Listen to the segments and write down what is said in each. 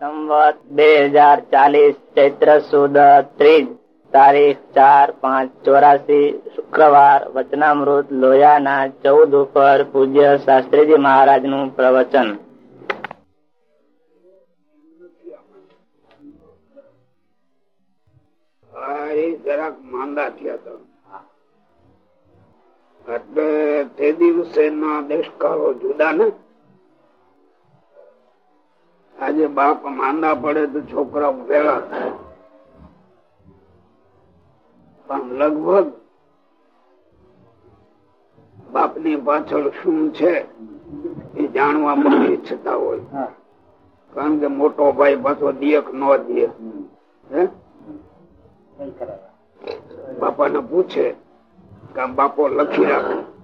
સંવત બે હજાર ચાલીસ ચૈત્ર સુદ ત્રીજ તારીખ ચાર પાંચ ચોરાસી શુક્રવાર વચનામૃત લોયાના ચૌદ ઉપર પૂજ્ય શાસ્ત્રીજી મહારાજનું પ્રવચન જરાક માંદા થયા હતા તે દિવસે ના દેશકાળો જુદા ને? આજે બાપ માંદા પડે તો છોકરા ભેગા થાય. પણ લગભગ બાપની પાછળ શું છે એ જાણવા મળી ઈચ્છતા હોય. કારણ કે મોટો ભાઈ પાછો દિયક ન બાપા ને પૂછે કે બાપો લખી રાખે.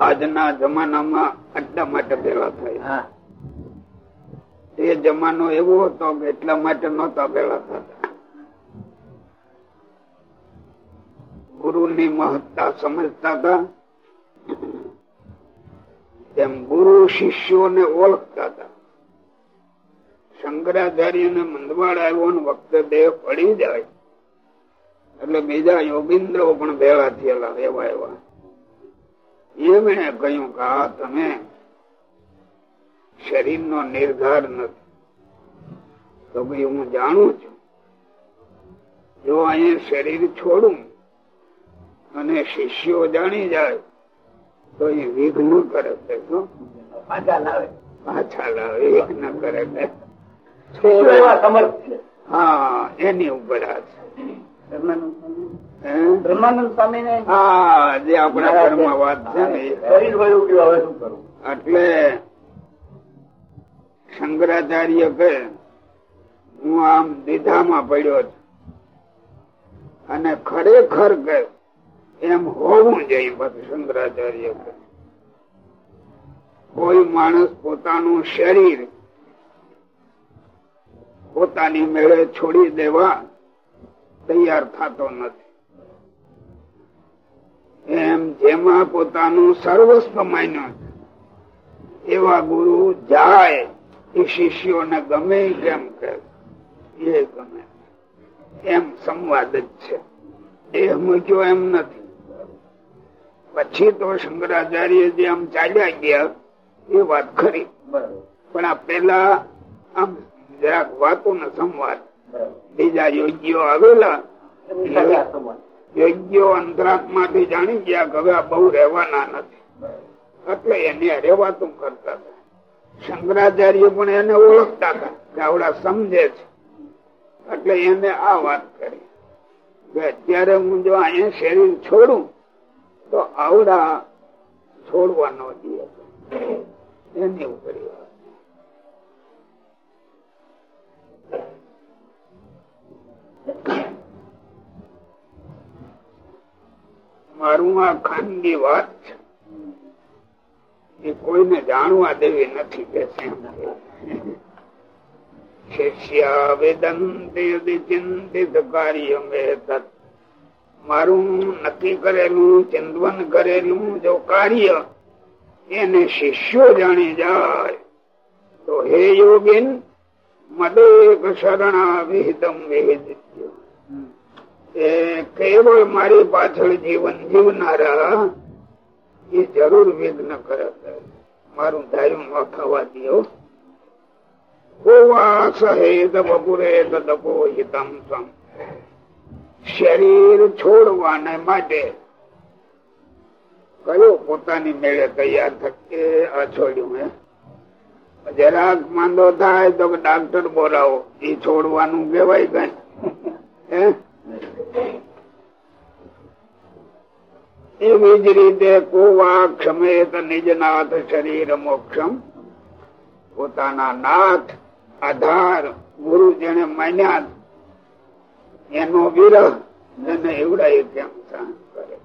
આજના જમાનામાં આટલા માટે ભેગા થાય. એ જમાનો એવો હતો કે એટલા માટે નહોતા ભેગા થતા. ગુરુ ની મહત્તા સમજતા હતા. તેમ ગુરુ શિષ્યોને ઓળખતા હતા. શંકરાચાર્ય ને મંદવાડ આવ્યો ને વખતે દેહ પડી જાય. એટલે બીજા યોગીન્દ્રો પણ ભેગા થયેલા એવા એવા એમણે કહ્યું કે આ તમે શરીર નો નિર્ધાર નથી. તો ભાઈ હું જાણું છું જો અહીંયા શરીર છોડું અને શિષ્યો જાણી જાય તો એ વિઘ્ન કરે છે પાછા લાવે. પાછા લાવે વિઘ્ન કરે હા એની ઉપર આ છે. બ્રહ્માનંદ સ્વામી ને હા જે આપણા ઘરમાં વાત છે ને એટલે શંકરાચાર્ય કહે હું આમ દીધામાં પડ્યો છું. અને ખરેખર કે એમ હોવું જોઈએ પછી શંકરાચાર્ય કહે. કોઈ માણસ પોતાનું શરીર પોતાની મેળે છોડી દેવા તૈયાર થતો નથી. એમ જેમાં પોતાનું સર્વસ્વ માન્યો એવા ગુરુ જાય એ શિષ્યોને ગમે કેમ કે એ ગમે. એમ સંવાદ જ છે. દેહ મૂક્યો એમ નથી. પછી તો શંકરાચાર્ય જે આમ ચાલ્યા ગયા એ વાત ખરી. પણ આ પેલા આમ જરાક વાતો ને સંવાદ બીજા યોગ્યો આવેલા યોગ્યો અંતરાત્મા થી જાણી ગયા કે હવે બહુ રહેવાના નથી એટલે એને રહેવાતું કરતા હતા શંકરાચાર્ય પણ એને ઓળખતા હતા કે આવડા સમજે છે એટલે એને આ વાત કરી કે અત્યારે હું જો અહીંયા શરીર છોડું તો આવડા છોડવાનો દે એની ઉપર મારું આ ખાનગી વાત છે. એ કોઈને જાણવા દેવી નથી કે શિષ્યા વેદંતિ મારું નક્કી કરેલું, ચિંતવન કરેલું જો કાર્ય એને શિષ્યો જાણી જાય, તો હે યોગીન મદેક શરણા વિહિતમ વિહિદિત્ય એ કેવળ મારી પાછળ જીવન જીવનારા એ જરૂર વિઘ્ન કરે મારું ધાર્યું થવા દો શરીર છોડવાને માટે કયો પોતાની મેળે તૈયાર થકે આ છોડ્યું હે? જરાક માંદો થાય તો ડાક્ટર બોલાવો. એ છોડવાનું કેવાય કઈ. એવી જ રીતે કોવા ક્ષમેત નિજનાથ શરીર મોક્ષમ. પોતાના નાથ, આધાર, ગુરુ જેને માન્યા એનો વિરહ જેને એવડાય કેમ સહન કરે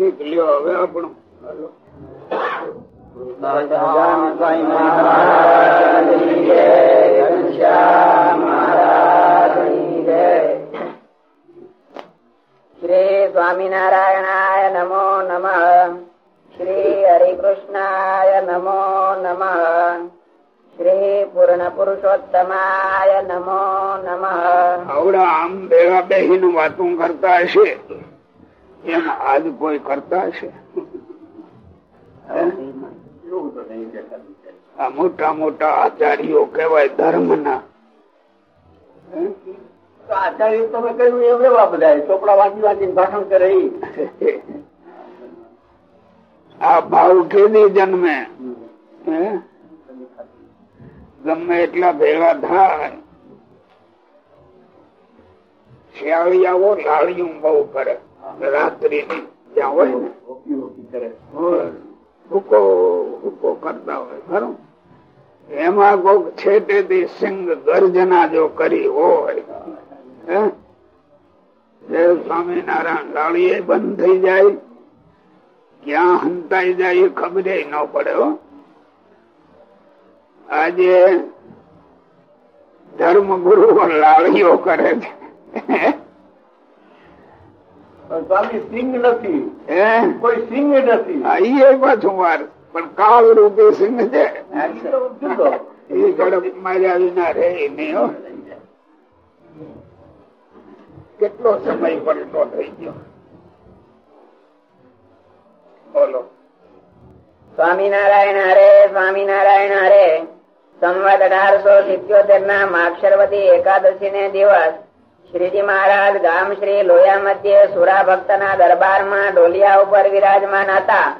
ઠીક લ્યો હવે આપણું શ્રી સ્વામિનારાયણાય નમો નમ. શ્રી હરિકૃષ્ણાય નમો નમ. શ્રી પૂર્ણ પુરુષોત્તમાય નમો નમ. આવડા આમ ભેગા બેહીને વાતું કરતા હશે. એમ આજ કોઈ કરતા હશે? આ મોટા મોટા આચાર્યો કેવાય ધર્મ ના આચાર્ય તમે કહ્યું એમ એવા બધા ચોપડા વાંચી વાંચીને ભાષણ કરે આ ભાવ કેદી જન્મે? હે? ગમે એટલા ભેગા થાય. શિયાળિયાઓ લાળિયું બહુ કરે. રાત્રિ ની જ્યાં હોય ને. ભૂકો હુકો કરતા હોય. ખરું એમાં કોક છેટેથી સિંગ ગર્જના જો કરી હોય સ્વામિનારાયણ લાળી બંધ થઈ જાય. ક્યાં હંતાઈ જાય એ ખબર ન પડે હો. આજે ધર્મ ગુરુ લાળીઓ કરે છે. સ્વામી સિંહ નથી. હે? કોઈ સિંહ નથી. એ પાછું માર પણ કાળ રૂપી સિંહ છે. એ ઝડપ માર્યા વિના રે નહીં કેટલો સમય પલટો થઈ ગયો. બોલો. સ્વામિનારાયણ હરે સ્વામિનારાયણ હરે. સંવત અઢારસો સિત્યોતેર ના માક્ષરવતી એકાદશી ને દિવસ શ્રીજી મહારાજ ગામ શ્રી લોયા મધ્ય સુરા ભક્ત ના દરબારમાં ડોલિયા ઉપર વિરાજમાન હતા.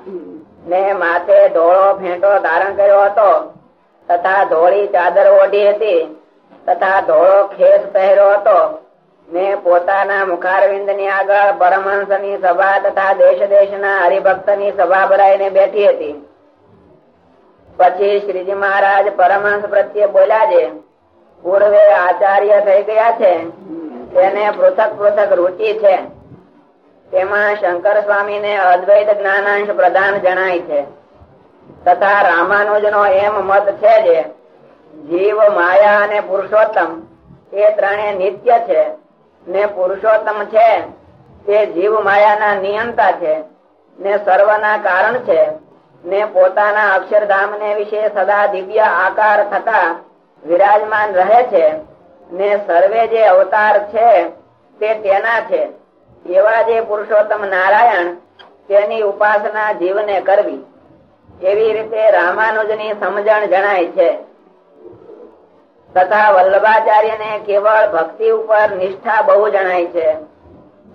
ને માથે ધોળો ફેંટો ધારણ કર્યો હતો. તથા ધોળી ચાદર ઓઢી હતી. તથા ધોળો ખેસ પહેર્યો હતો. ને પોતાના મુખારવિંદની આગળ પરમહંસની સભા તથા દેશ દેશ ના હરિભક્તની સભા ભરાઈને બેઠી હતી. પછી શ્રીજી મહારાજ પરમહંસ પ્રત્યે બોલ્યા છે, પૂર્વે આચાર્ય થઈ ગયા છે. તેને પૃથક પૃથક રુચિ છે. તેમાં શંકર સ્વામી ને અદ્વૈત જ્ઞાનાંશ પ્રધાન જણાય છે. તથા રામાનુજ નો એમ મત છે જે જીવ, માયા અને પુરુષોત્તમ એ ત્રણે નિત્ય છે ને પુરુષોત્તમ છે તે જીવ, માયાના નિયંતા છે ને સર્વના કારણ છે ને પોતાના અક્ષરધામ ને વિશે સદા દિવ્ય આકાર થતા વિરાજમાન રહે છે. ને સર્વે જે અવતાર છે, તે તેના છે. એવા જે પુરુષોત્તમ નારાયણ તેની ઉપાસના જીવને કરવી. એવી રીતે રામાનુજની સમજણ જણાય છે. તથા વલ્લભાચાર્ય ને કેવળ ભક્તિ ઉપર નિષ્ઠા બહુ જણાય છે.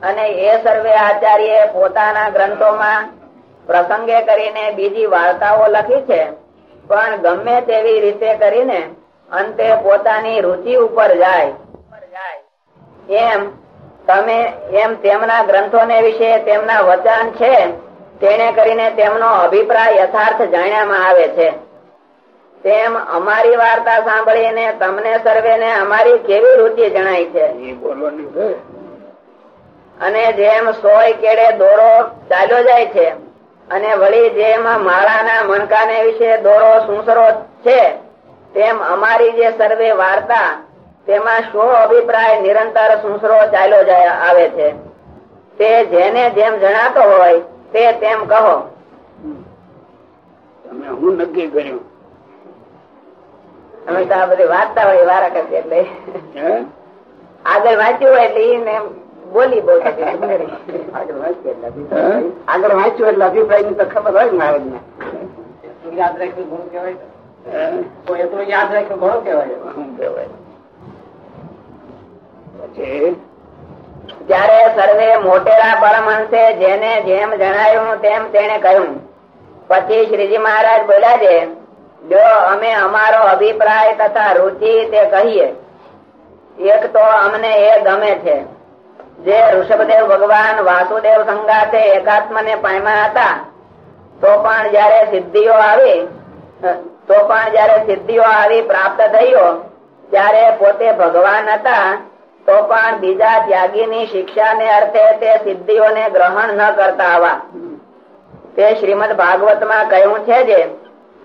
અને એ સર્વે આચાર્ય પોતાના ગ્રંથોમાં પ્રસંગે કરીને બીજી વાર્તાઓ લખી છે. પણ ગમે તેવી રીતે કરીને અંતે પોતાની રુચિ ઉપર જાય. એમ તમે એમ તેમના ગ્રંથોને વિશે તેમના વચન છે તેને કરીને તેમનો અભિપ્રાય યથાર્થ જાણ્યામાં આવે છે. તેમ અમારી વાર્તા સાંભળીને તમને સર્વેને અમારી કેવી રુચિ જણાય છે? અને જેમ સોય કેડે દોરો ચાલ્યો જાય છે અને વળી જેમ માળાના મણકાને વિશે દોરો સુસરો છે તેમ અમારી જે સર્વે વાર્તા તેમાં શો અભિપ્રાય નિરંતર સુસરો ચાલ્યો જાય આવે છે? તે જેને જેમ જણાતો હોય તે તેમ કહો. તમે હું નક્કી કર્યું? અમે તો આ બધી વાર્તા હોય વારા કરતી એટલે. આગળ વાંચ્યું હોય એટલે એને બોલી બહુ આગળ વાંચ્યું એટલે આગળ વાંચ્યું એટલે અભિપ્રાયની તો ખબર હોય ને મહારાજ ને યાદ રાખ્યું ગુણ કહેવાય? તો એ યાદ રાખ્યું ઘણું કહેવાય શું કહેવાય? પછી ત્યારે સર્વે મોટેરા પરમહંસે જેને જેમ જણાયું તેમ તેને કહ્યું પછી શ્રીજી મહારાજ બોલ્યા છે જો અમે અમારો અભિપ્રાય તથા રુચિ તે કહીએ એક તો અમને એ ગમે છે. જે ઋષભદેવ ભગવાન વાસુદેવ સંગાથે એકાત્મ ને પામ્યા હતા તો પણ જયારે સિદ્ધિઓ આવી તો પણ જયારે સિદ્ધિઓ આવી પ્રાપ્ત થયો ત્યારે પોતે ભગવાન હતા, તો પણ બીજા ત્યાગીની શિક્ષાને અર્થે તે સિદ્ધિઓને ગ્રહણ ન કરતા આવા. તે શ્રીમદ ભાગવતમાં કહ્યું છે જે,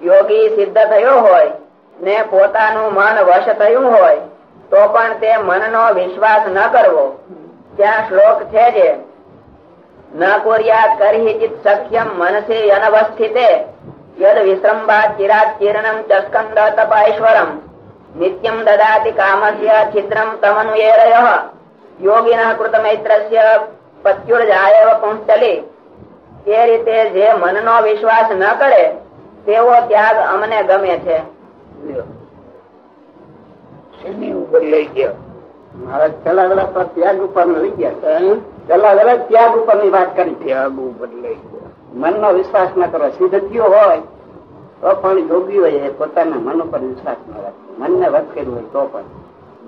યોગી સિદ્ધ થયો હોય, ને પોતાનું મન વશ થયું હોય, તો પણ તે મનનો વિશ્વાસ ન કરવો. ત્યાં શ્લોક છે જે, ન કોર્યા કરી સખ્યમ મનસે અનવસ્થિતે યદ વિશ્રંભા ચિરાત ચીર્ણમ ચસ્કંદ તપાશ્વરમ નિત્યમ દદાતિ કામસ્ય છિદ્રમ તમનુયેરય યોગિન કૃત મૈત્રસ્ય પત્યુર્જાયવ પુંસ્તલી એ રીતે જે મનનો વિશ્વાસ ન કરે તેવો ત્યાગ અમને ગમે છે શેની ઉપર લઈ ગયા? મહારાજ પેલા વેલા ત્યાગ ઉપર લઈ ગયા. પેલા વેલા ત્યાગ ઉપરની વાત કરી. ત્યાગ ઉપર લઈ ગયા. મનનો વિશ્વાસ ન કરો. સિદ્ધ હોય તો પણ યોગી હોય પોતાના મન ઉપર વિશ્વાસ ન રાખે મનને વધ હોય તો પણ.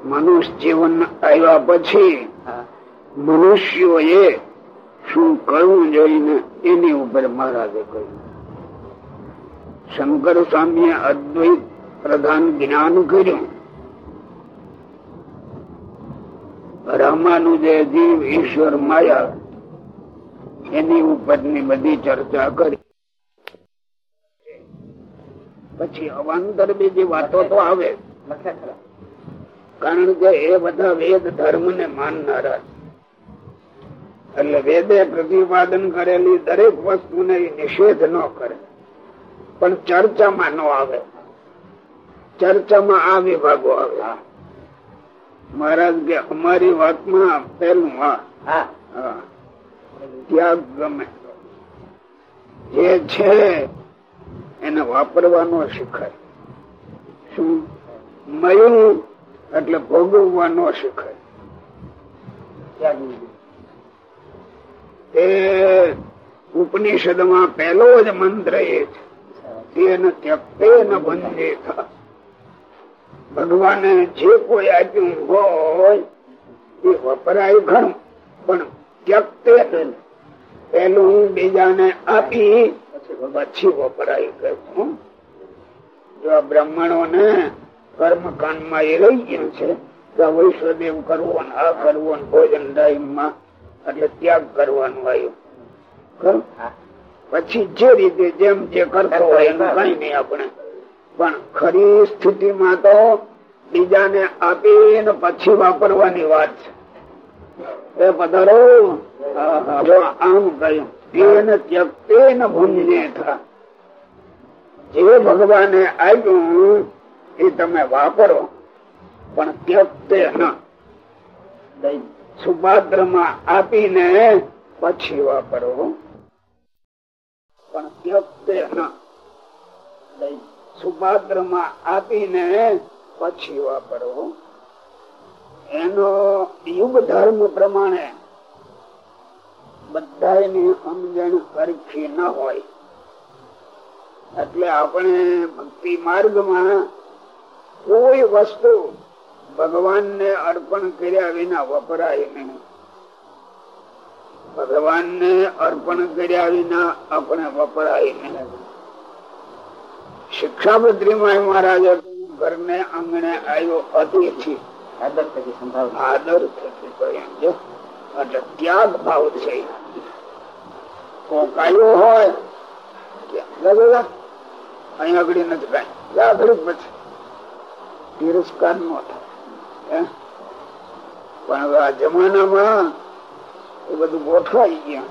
મનુષ્ય જીવન આવ્યા પછી હા. મનુષ્યો એ શું કરવું જોઈને એની ઉપર મહારાજે કહ્યું. શંકર સ્વામીએ અદ્વૈત પ્રધાન જ્ઞાન કર્યું. રામાનુજય જીવ ઈશ્વર માયા એની ઉપરની બધી ચર્ચા કરી. પછી અવાંતર બીજી વાતો તો આવે. કારણ કે એ બધા વેદ ધર્મ ને માનનારા. એટલે વેદે પ્રતિપાદન કરેલી દરેક વસ્તુને ને નિષેધ ન કરે. પણ ચર્ચામાં ન આવે. ચર્ચામાં આ વિભાગો આવે. મહારાજ કે અમારી વાતમાં પેલું હા હા. હા. ત્યાગ ગમે. જે છે એને વાપરવાનો શીખાય. શું? મળ્યું એટલે ભોગવવાનો શીખાય. તે ઉપનિષદમાં પેલો જ મંત્ર એ છે. તેને ત્યક્તે ન બંધે ભગવાને જે કોઈ આપ્યું હોય, એ વપરાય ઘણું, પણ. પેલું બીજાને આપી પછી વપરાય ગયું જો બ્રાહ્મણો ને કર્મકાંડમાં એ રહી ગયું છે કે વૈષ્ણદેવ કરવો ને આ કરવો ને ભોજન ટાઈમમાં એટલે ત્યાગ કરવાનું આવ્યું. પછી જે રીતે જેમ જે કરતો હોય એનું કઈ નહીં આપણે. પણ ખરી સ્થિતિમાં તો બીજાને આપીને પછી વાપરવાની વાત છે. એ પધારો. આમ કહ્યું તેન ત્યક્તે ન ભૂંજે થા. જે ભગવાને આપ્યું એ તમે વાપરો. પણ ત્યક્તે સુપાત્રમાં આપીને પછી વાપરો. પણ ત્યક્તે સુપાત્રમાં આપીને પછી વાપરો. એનો યુગ ધર્મ પ્રમાણે બધાની સમજણ સરખી ન હોય. એટલે આપણે ભક્તિ માર્ગમાં કોઈ વસ્તુ ભગવાન ને અર્પણ કર્યા વિના વપરાય નહીં. ભગવાનને અર્પણ કર્યા વિના આપણે વપરાય નહીં. શિક્ષાપત્રીમાં મહારાજ ઘરને આંગણે આવ્યો અતિથિ. આદર થકી સંભાવના આદર થકી ત્યાગ ભાવ છે. કોકાયો હોય આ જમાનામાં એ બધું ગોઠવાઈ ગયા.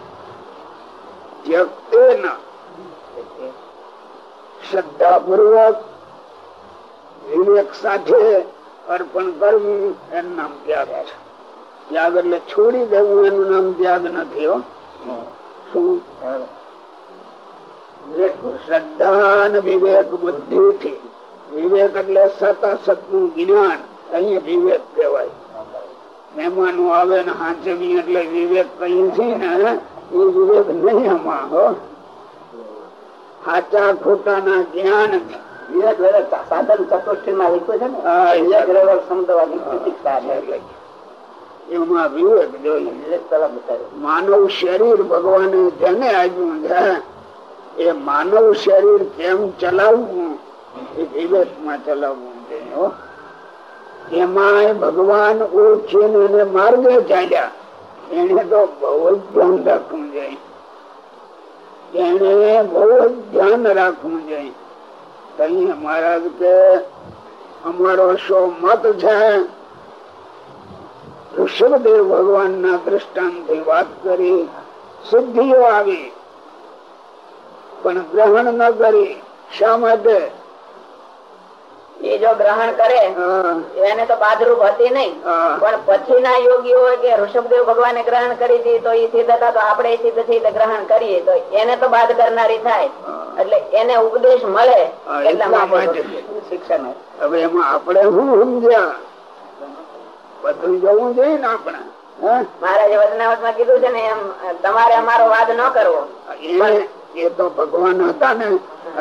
શ્રદ્ધા પૂર્વક વિવેક સાથે અર્પણ કરવું એનું નામ ત્યાગ છે ત્યાગ એટલે છોડી દેવું એનું નામ ત્યાગ નથી હો. શું? શ્રદ્ધા અને વિવેક બુદ્ધિ થી વિવેક એટલે સત સતનું જ્ઞાન. અહીંયા વિવેક કહેવાય. મહેમાનો આવે ને એટલે વિવેક કહીએ છીએ ને એ વિવેક નહીં આમાં, હો. સાચા ખોટા ના જ્ઞાન વેરા સાધન ચતુષ્ઠી માં લખ્યું છે ને? સમજવાની માનવ શરીર ભગવાન જેને આવ્યું છે એ માનવ શરીર કેમ ચલાવવું? એ વિવેકમાં ચલાવવું જોઈએ હો. એમાં ભગવાન ઓળખીને એને માર્ગે ચાલ્યા. એને તો બહુ જ ધ્યાન રાખવું જોઈએ. એને બહુ જ ધ્યાન રાખવું જોઈએ. મહારાજ કે અમારો શો મત છે ઋષભદેવ ભગવાન ના દ્રષ્ટાંતથી વાત કરી સિદ્ધિઓ આવી પણ ગ્રહણ ન કરી શા માટે એ જો ગ્રહણ કરે એને તો બાદરૂપ હતી નહીં. પણ પછી ના યોગીઓ કે ઋષભદેવ ભગવાને ગ્રહણ કરી હતી તો એ સિદ્ધ હતા તો આપણે સિદ્ધથી ગ્રહણ કરીએ. તો એને તો બાદ કરનારી થાય. એટલે એને ઉપદેશ મળે શિક્ષણ હવે એમાં આપણે શું સમજ્યા? બધું જવું જોઈએ ને આપણે. મહારાજે વચનાવતમાં કીધું છે ને એમ તમારે અમારો વાદ ન કરવો. એ તો ભગવાન હતા ને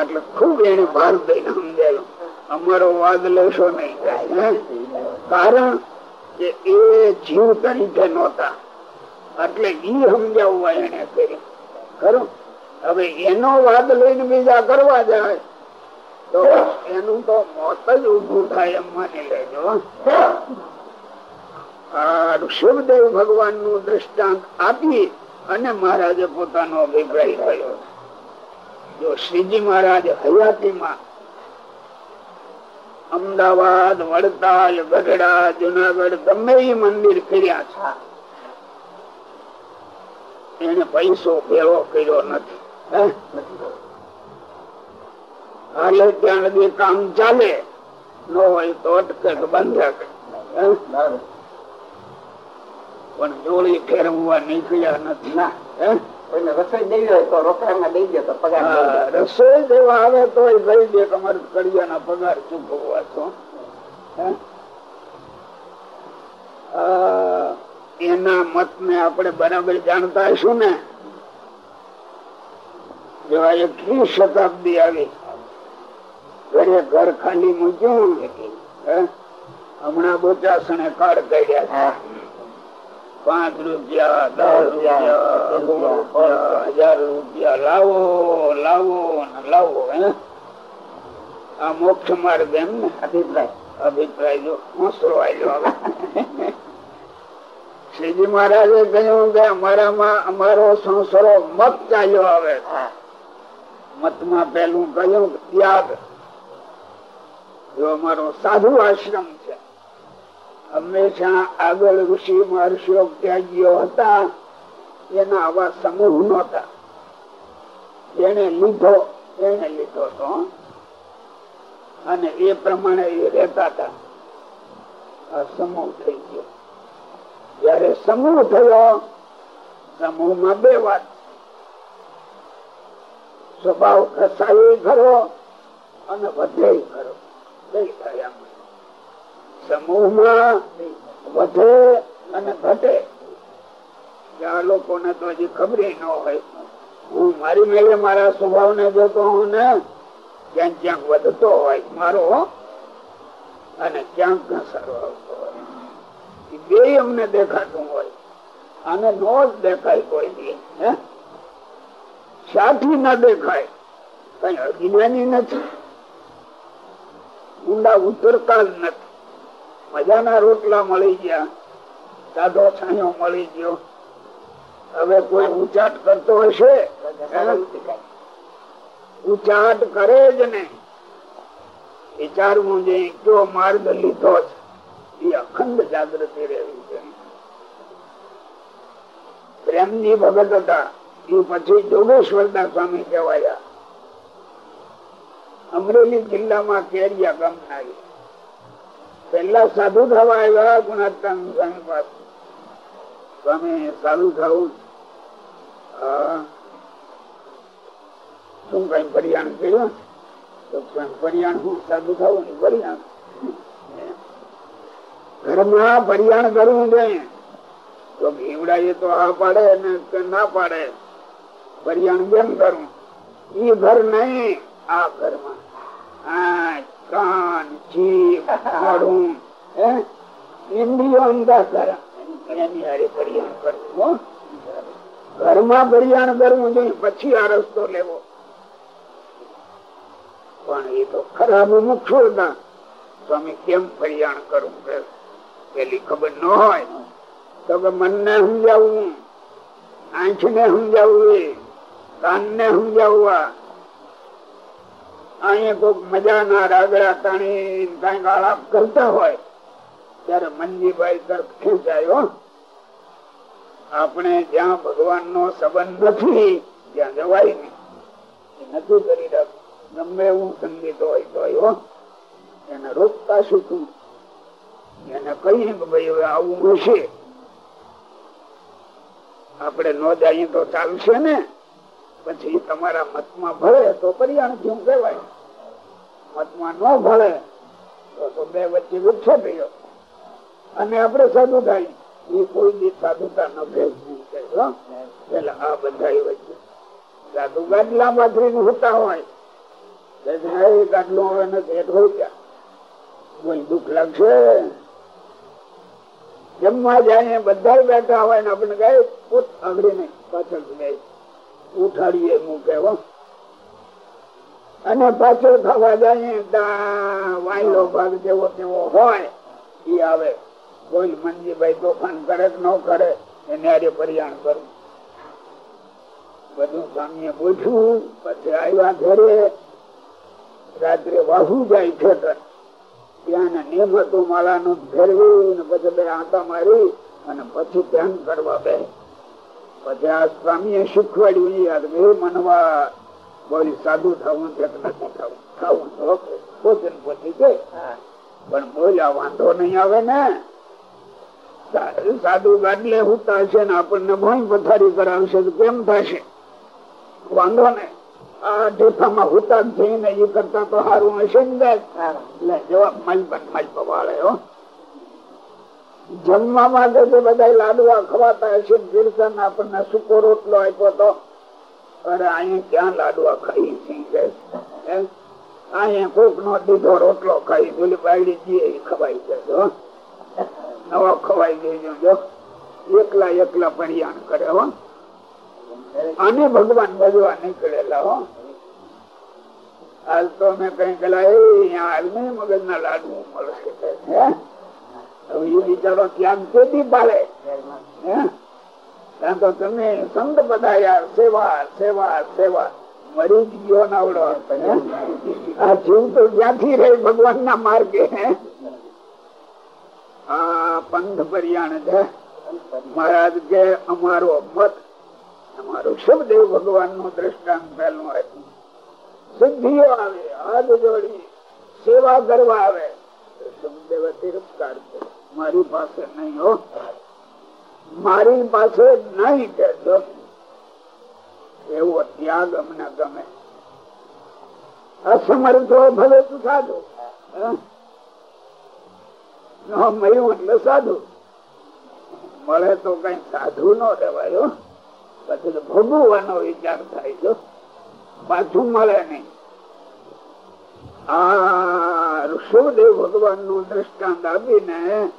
એટલે ખૂબ એને ભાર દઈને સમજાયું. અમારો વાદ લેશો નહીં. કારણ કે એ જીવ તરીકે નહોતા. એટલે ઈ સમજાવવા એને કરી ખરું? હવે એનો વાદ લઈને બીજા કરવા જાય, તો એનું તો મોત જ ઉભું થાય એમ માની લેજો શિવદેવ ભગવાનનું દ્રષ્ટાંત આપી અને મહારાજે પોતાનો અભિપ્રાય કર્યો. જો શ્રીજી મહારાજ હયાતીમાં અમદાવાદ વડતાલ ગઢડા જુનાગઢ ગમે એ મંદિર ફેર્યા છે. એને પૈસો ભેળો કર્યો નથી. હાલે ત્યાં લગી કામ ચાલે. ન હોય તો અટકે તો બંધક પણ જોડી ફેરવવા નીકળ્યા નથી. રસોઈ દેવી હોય તો રોકડામાં દઈ દે તો પગાર રસોઈ દેવા આવે તો કહી દે તમારે કડિયાના પગાર ચૂકવવા છો? એના મત ને આપણે બરાબર જાણતા હશું ને? જેવા એકવી શતાબ્દી આવી. ઘરે ઘર ખાલી મૂક્યું. હમણાં બોચાસણે કાર્ડ કાઢ્યા પાંચ રૂપિયા દસ રૂપિયા હજાર રૂપિયા. લાવો લાવો લાવો હે? આ મોક્ષ માર્ગ એમ ને? અભિપ્રાય. અભિપ્રાય જો મોસરો આવ્યો હવે. શ્રીજી મહારાજે કહ્યું કે અમારામાં અમારો સંસરો મત ચાલ્યો આવે. મતમાં પેલું કહ્યું ત્યાગ. જો અમારો સાધુ આશ્રમ છે. હંમેશા આગળ ઋષિ મહર્ષિઓ ત્યાગીઓ હતા, એના આવા સમૂહ નહોતા. જેને લીધો એને લીધો તો અને એ પ્રમાણે એ રહેતા હતા. આ સમૂહ થઈ ગયો. જયારે સમૂહ થયો, સમૂહમાં બે વાત. સ્વભાવ ખસાય ખરો અને વધે ખરો થયા સમૂહમાં વધે અને ઘટે. આ લોકોને તો હજી ખબર ન હોય. હું મારી મેળે મારા સ્વભાવ ને જોતો હું ને ક્યાંક ક્યાંક વધતો હોય મારો, અને ક્યાંક ઘસારો આવતો હોય. બે અમને દેખાતું હોય. અને નો જ દેખાય કોઈ દી સાથી ના દેખાય. કઈ અજ્ઞાની નથી. ઊંડા ઉતરતા જ નથી. મજાના રોટલા મળી ગયા. સાદો છાંયો મળી ગયો. હવે કોઈ ઉચાટ કરતો હશે? ઉચાટ કરે જ ને. વિચારવું જે કયો માર્ગ લીધો છે? એ અખંડ જાગૃતિ રહેવી છે પ્રેમજી ભગત હતા. એ પછી જોગેશ્વરદાસ સ્વામી કહેવાયા. અમરેલી જિલ્લામાં કેરિયા ગામના પેલા સાધુ થવા આવ્યા, ગુણાત્મા સ્વામી પાસે સ્વામી સાધુ થવું શું કઈ પરિયાણ કર્યું તો હું સાધુ થવું ઘરમાં પરિયાણ કરવું જોઈએ તો ભીવડા તો આ પાડે ને ના પાડે. પરિયાણ કેમ કરવું ઈ ઘર નહીં, આ ઘરમાં. આંખ કાન, જીભ મોડું ઇન્દ્રિયો પરિયાણ કરવું ઘરમાં પરિયાણ કરવું જોઈએ પછી આ રસ્તો લેવો. પણ એ તો ખરાબ મુખ્ય હતા સ્વામી કેમ પરિયાણ કરવું કે પેલી ખબર ન હોય. તો કે મનને સમજાવવું આંખ ને સમજાવવું કાન ને સમજાવવા. અહીંયા કોઈક મજાના રાગડા તાણી કંઈક આલાપ કરતા હોય, ત્યારે મનજીભાઈ તરફ ખેંચાયો આપણે જ્યાં ભગવાન નો સંબંધ નથી, ત્યાં જવાય નહીં. નથી કરી રાખ ગમે એવું સંગીત હોય તો એને રોકતા શીખવું એને કહીએ કે ભાઈ હવે આવું હશે. આપણે ન જઈએ તો ચાલશે ને. પછી તમારા મતમાં ભળે તો પરિયાણ થયું કહેવાય. મતમાં ન ભળે તો બે વચ્ચે વૃક્ષો થયો. અને આપણે સાધુ થાય એ કોઈ દી સાધુતા ન ભેજ પેલા આ બધા વચ્ચે સાધુ ગાડલા પાથરી હોતા હોય. ગાડલું હવે નથી, એટલું ક્યાં? કોઈ દુઃખ લાગશે? જમવા જાય બધા બેઠા હોય ને આપણે ગાય પોત આગળ નહીં, પાછળ જાય. ઉઠાડીએ મૂકે અને પાછો થવા જાય વાયલો ભાગ જેવો તેવો હોય એ આવે. કોઈ મનજીભાઈ તોફાન કરે ન કરે એને આરે પરિયાણ કરવું બધું સ્વામીએ પૂછ્યું, પછી આવ્યા ઘરે. રાત્રે વાહુ જાય છે ત્યાં નિયમતું માળાનું ફેરવી ને પછી બે આંટા મારી અને પછી ધ્યાન કરવા બે પછી આ સ્વામી શીખવાડ્યું યાદ બે મનવા બોલી સાધુ થવું છે નથી થવું? છે. પણ બોલ્યા વાંધો નહીં આવે ને. સાધુ ગાડલે હુતા છે ને આપણને ભોઈ પથારી કરાવશે તો કેમ થશે? વાંધો ને આ ઢેફામાં હુતા થઈને એ કરતા તો સારું હશે ને જવાબ મલબન મલબ વાળે હો. જમવા માટે તો બધા લાડવા ખવાતા હશે કીર્તન આપણને સુકો રોટલો આપ્યો તો. અરે અહીંયા ક્યાં લાડવા ખાઈ છે અહીંયા કોક નો દીધો રોટલો ખાઈ, પેલી બાયડી જઈએ ખવાઈ જજો નવો ખવાઈ દેજો જો. એકલા એકલા પરિયાણ કરે, હો. અને ભગવાન ભજવા નીકળેલા, હો. હાલ તો અમે કઈ પેલા એ મગજ ના લાડવું મળશે. એ બિચારો ત્યાગ પાડે ત્યાં તો તમે સંત પધાર્યા સેવા સેવા સેવા મરી જ ગયો નાવડો આ જીવ તો જ્યાંથી રહે ભગવાન ના માર્ગે આ પંથ પર્યાણ છે મહારાજ કે અમારો મત અમારો શિવદેવ ભગવાનનું દ્રષ્ટાંત પહેલું આપ્યું સિદ્ધિઓ આવે હાથ જોડી સેવા કરવા આવે શિવદેવ તિરસ્કાર છે. મારી પાસે નહીં હો. મારી પાસે નહીં કેતો એવો ત્યાગ અમને ગમે. અસમર્થ હોય ભલે તું સાધુ. એટલે સાધુ. મળે તો કઈ સાધુ નો રેવાયો પછી તો ભોગવવાનો વિચાર થાય છે પાછું મળે નહીં. આ ઋષભદેવ ભગવાનનું દ્રષ્ટાંત આપીને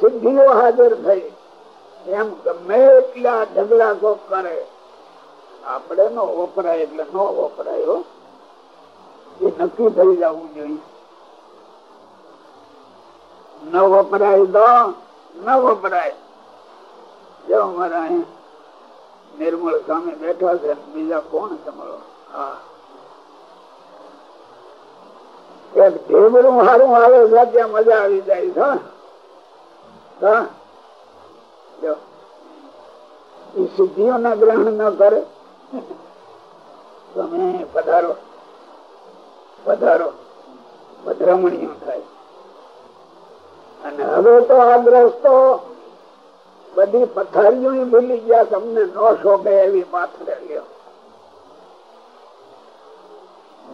સિદ્ધિઓ હાજર થઈ. એમ ગમે એટલા ઢગલા કોક કરે. આપણે નો વપરાય એટલે નો વપરાયો એ નક્કી થઈ જવું જોઈએ. ન વપરાય તો ન વપરાય. જો મારા અહીં નિર્મળ સામે બેઠા છે, બીજા કોણ તમારો હા. ઢેબરું સારું આવે ત્યાં મજા આવી જાય છે સિદ્ધિઓ ના ગ્રહણ ન કરે. તમે પધારો. પધારો. પધરામણીઓ થાય. અને હવે તો આ ગ્રસ્તો બધી પથારીઓ ભૂલી ગયા, તમને ન શોભે એવી પાથરે લ્યો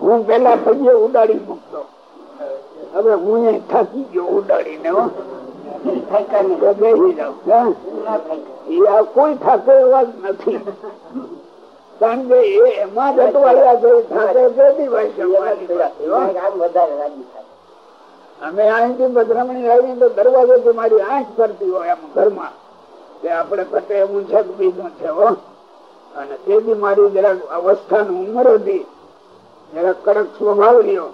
હું. પેલા પગે ઉડાડી મૂકતો. હવે હું થાકી ગયો, ઉડાડીને કોઈ થાકે એવા જ નથી કારણ કે એમાં જટવાળ્યા છે અમે અહીંથી બદરામણી આવીએ તો દરવાજેથી મારી આંખ કરતી હોય એમ ઘરમાં. કે આપણે ફટે એવું છે બીજું છે અને તેથી મારી જરાક અવસ્થાની ઉંમર હતી. જરાક કડક સ્વભાવ રહ્યો.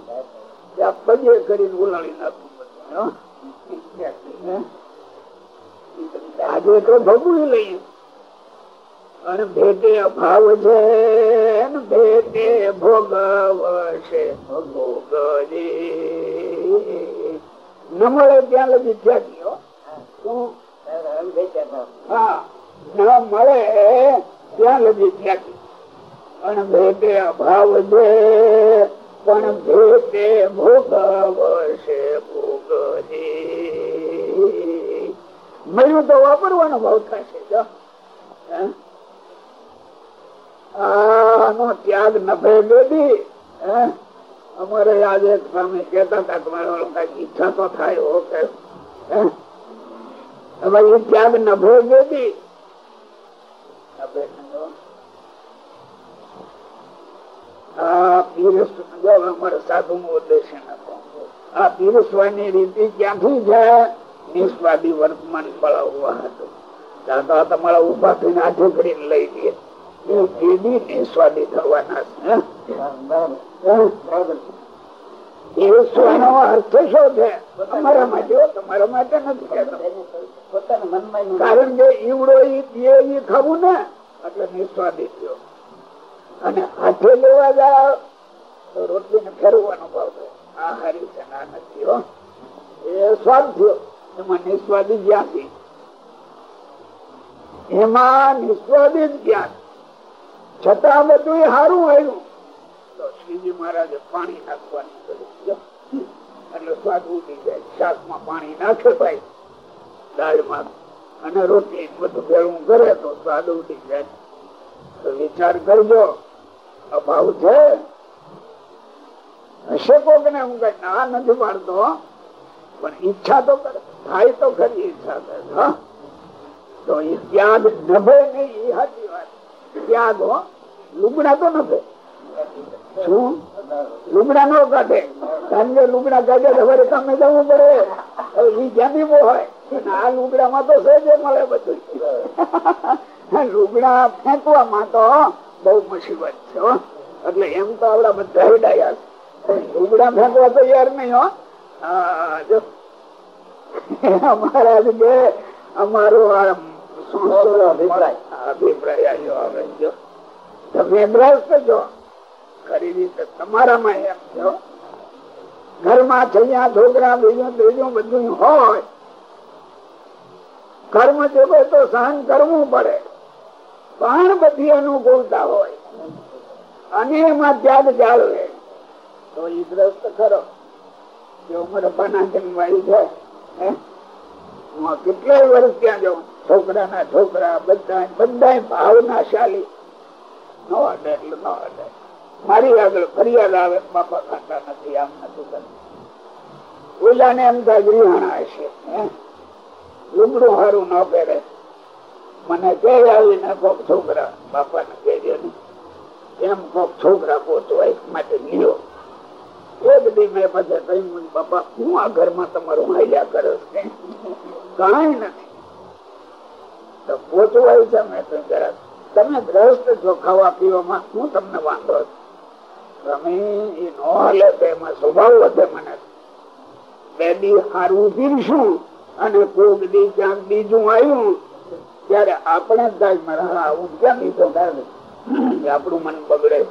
ત્યાં પગે કરીને ઉલાળી નાખવું આજે તો ભગવું લઈએ અને ભેટે અભાવ છે ભેટે ભોગવ છે. ન મળે ત્યાં લગી ત્યાગીઓ. હા ન મળે ત્યાં લગી ત્યાગી. અને ભેટે અભાવ છે પણ ભૂતે ભોગવશે ભોગજી મળ્યું તો વાપરવાનો ભાવ થશે આનો ત્યાગ નફે બેદી અમારે આજે સ્વામી કેતા હતા તમારે ઈચ્છા તો થાય, હો કે નભે એ ત્યાગ આ છે નિસ્વાદી થવાના નો અર્થ શું છે? તમારા માટે તમારા માટે નથી કારણ કે ઈવડો ઈ ખાવું ને, એટલે નિસ્વાદી થયો. અને હાથે લેવા જાવ તો રોટલી ને ફેરવવાનો ભાવ આ હરી છે, ના નથી હો. એ સ્વાદ થયો. એમાં નિસ્વાદી જ્ઞાતિ એમાં નિસ્વાદી જ્ઞાન. છતાં બધું સારું આવ્યું. તો શ્રીજી મહારાજે પાણી નાખવાની એટલે સ્વાદ ઉડી જાય. શાકમાં પાણી નાખે ભાઈ દાળમાં અને રોટલી બધું ભેળું કરે તો સ્વાદ ઉડી જાય. તો વિચાર કરજો. અભાવ છે. હશે કોક ને હું કઈ ના નથી પાડતો. પણ ઈચ્છા તો થાય તો ખરી ઈચ્છા કરે તો એ ત્યાગ નભે નહીં, એ વાત. ત્યાગ લુગડા તો નભે. શું? લુગડા નો કાઢે. કારણ કે લુગડા કાઢે હવે તમે જવું પડે. એ ક્યાંથી હોય આ લુગડામાં તો સહેજે મળે બધું લુગડા ફેંકવામાં તો બહુ મુસીબત છે એટલે એમ તો આપડા બધા ડાયા લુગડા ફેંકવા તૈયાર નહીં હો. જો. અમારા જે અમારો અભિપ્રાય. આવ્યો આવે જો. તમે ભ્રષ્ટ છો ખરી રીતે તમારામાં એમ છો ઘરમાં છૈયા છોકરા બીજું ત્રીજું બધું હોય. કર્મ જોવે તો સહન કરવું પડે. પણ બધી અનુભવતા હોય. અને એમાં ત્યાગ જાળવે. તો એ દ્રષ્ટ ખરો. જો મરપાના જન્માઈ કેટલાય વર્ષ ત્યાં જાઉં. છોકરાના છોકરા બધા બધા ભાવનાશાલી નો અડે એટલે નો અડે. મારી આગળ ફરિયાદ આવે, બાપા ખાતા નથી, આમ નથી કરતું. ઓલા ને એમ થાય ગૃહાણા હશે લુગડું સારું ન પહેરે. મને કે આવીને કોક છોકરા બાપા ને કહેજો ને, એમ કોક છોકરા માટે લ્યો એક દી મેં પછી કહ્યું બાપા, હું આ ઘરમાં તમારું હાલ્યા કરો કઈ નથી. તો પોચવાય છે, મેં તો જરાક તમે ગ્રસ્ત છો પીવામાં, હું તમને વાંધો તમે ન હાલે એમાં સ્વભાવ વધે મને. બે દી સારું પીરશું અને કોક દી ક્યાંક બીજું આવ્યું ત્યારે આપણે આવું ક્યાં બીજો આપણું મન બગડે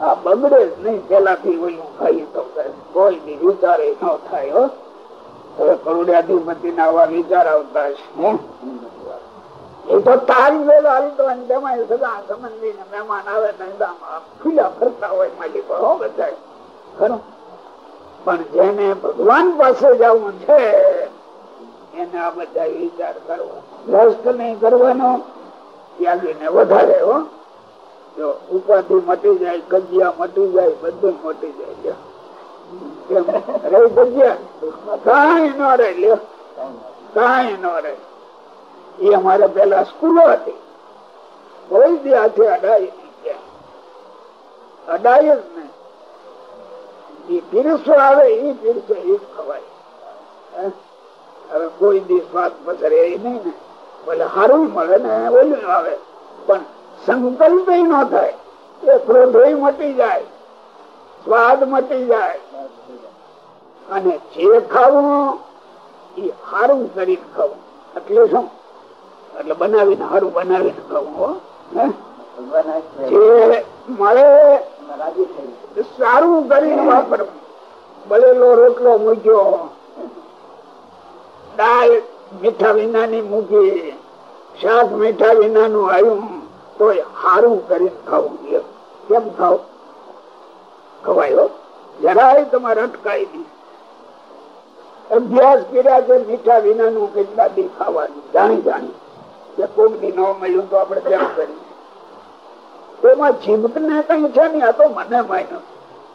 આ બગડે જ નહીં પેલાથી તો કોઈ બી વિચારે ન થાય હવે કરોડિયાધિપતિ ના આવા વિચાર આવતા છે એ તો તાલમેલ હાલતો અને તેમાં સદા સંબંધી ને મહેમાન આવે ખુલ્લા ફરતા હોય માલિકો, હો બધા. ખરું? પણ જેને ભગવાન પાસે જવું છે, એને આ બધા વિચાર કરવો ભ્રષ્ટ નહીં કરવાનો, ત્યાગીને વધારે જો ઉપાધિ મટી જાય, કજિયા મટી જાય, બધું મટી જાય રહી સ્કૂલો હતી. કોઈ દી હાથે નહીં અડાય જ ને એ પીરસો આવે એ પીરસો એ ખવાય. હવે કોઈ દી સ્વાદ પસરે એ નહીં ને. ભલે સારું મળે ને ઓલું આવે. પણ સંકલ્પ ન થાય. એ ક્રોધ મટી જાય. સ્વાદ મટી જાય. અને જે ખાવું એ સારું શરીર ખાવું. એટલે શું? એટલે બનાવીને સારું બનાવીને ખાવું જે મળે સારું કરીને વાપરવું. બળેલો રોટલો મૂક્યો. દાળ મીઠા વિનાની મૂકી શાક મીઠા વિનાનું આવ્યું તો સારું કરીને ખાવું કેમ ખાવ? ખવાયો જરાય તમારે અટકાય નહીં. અભ્યાસ કર્યા છે, મીઠા વિનાનું કેટલા દી ખાવાનું? જાણી જાણી. કે કોક ન મળ્યું તો આપણે કેમ કરીએ? તેમાં જીભ ને કઈ છે ને આ તો મને માન્યો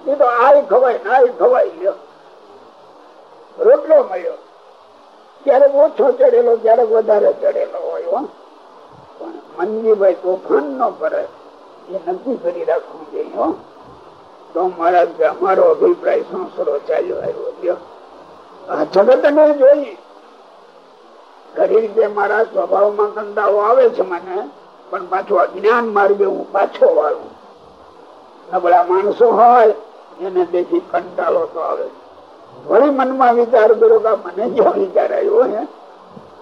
એ તો આ ખવાય ને આ ખવાય લ્યો. રોટલો મળ્યો. ક્યારેક ઓછો ચડેલો, ક્યારેક વધારે ચડેલો હોય પણ મનજીભાઈ તોફાન ન કરે, એ નક્કી કરી રાખવું જોઈએ તો મારા અમારો અભિપ્રાય સંસરો ચાલ્યો આવ્યો આ જગત ને જોઈ. ઘણી રીતે મારા સ્વભાવમાં કંટાળો આવે છે મને, પણ પાછો અજ્ઞાન માર્ગે હું પાછો વાળું. નબળા માણસો હોય, એને દેખી કંટાળો તો આવે વળી મનમાં વિચાર કર્યો કે મને જો વિચાર આવ્યો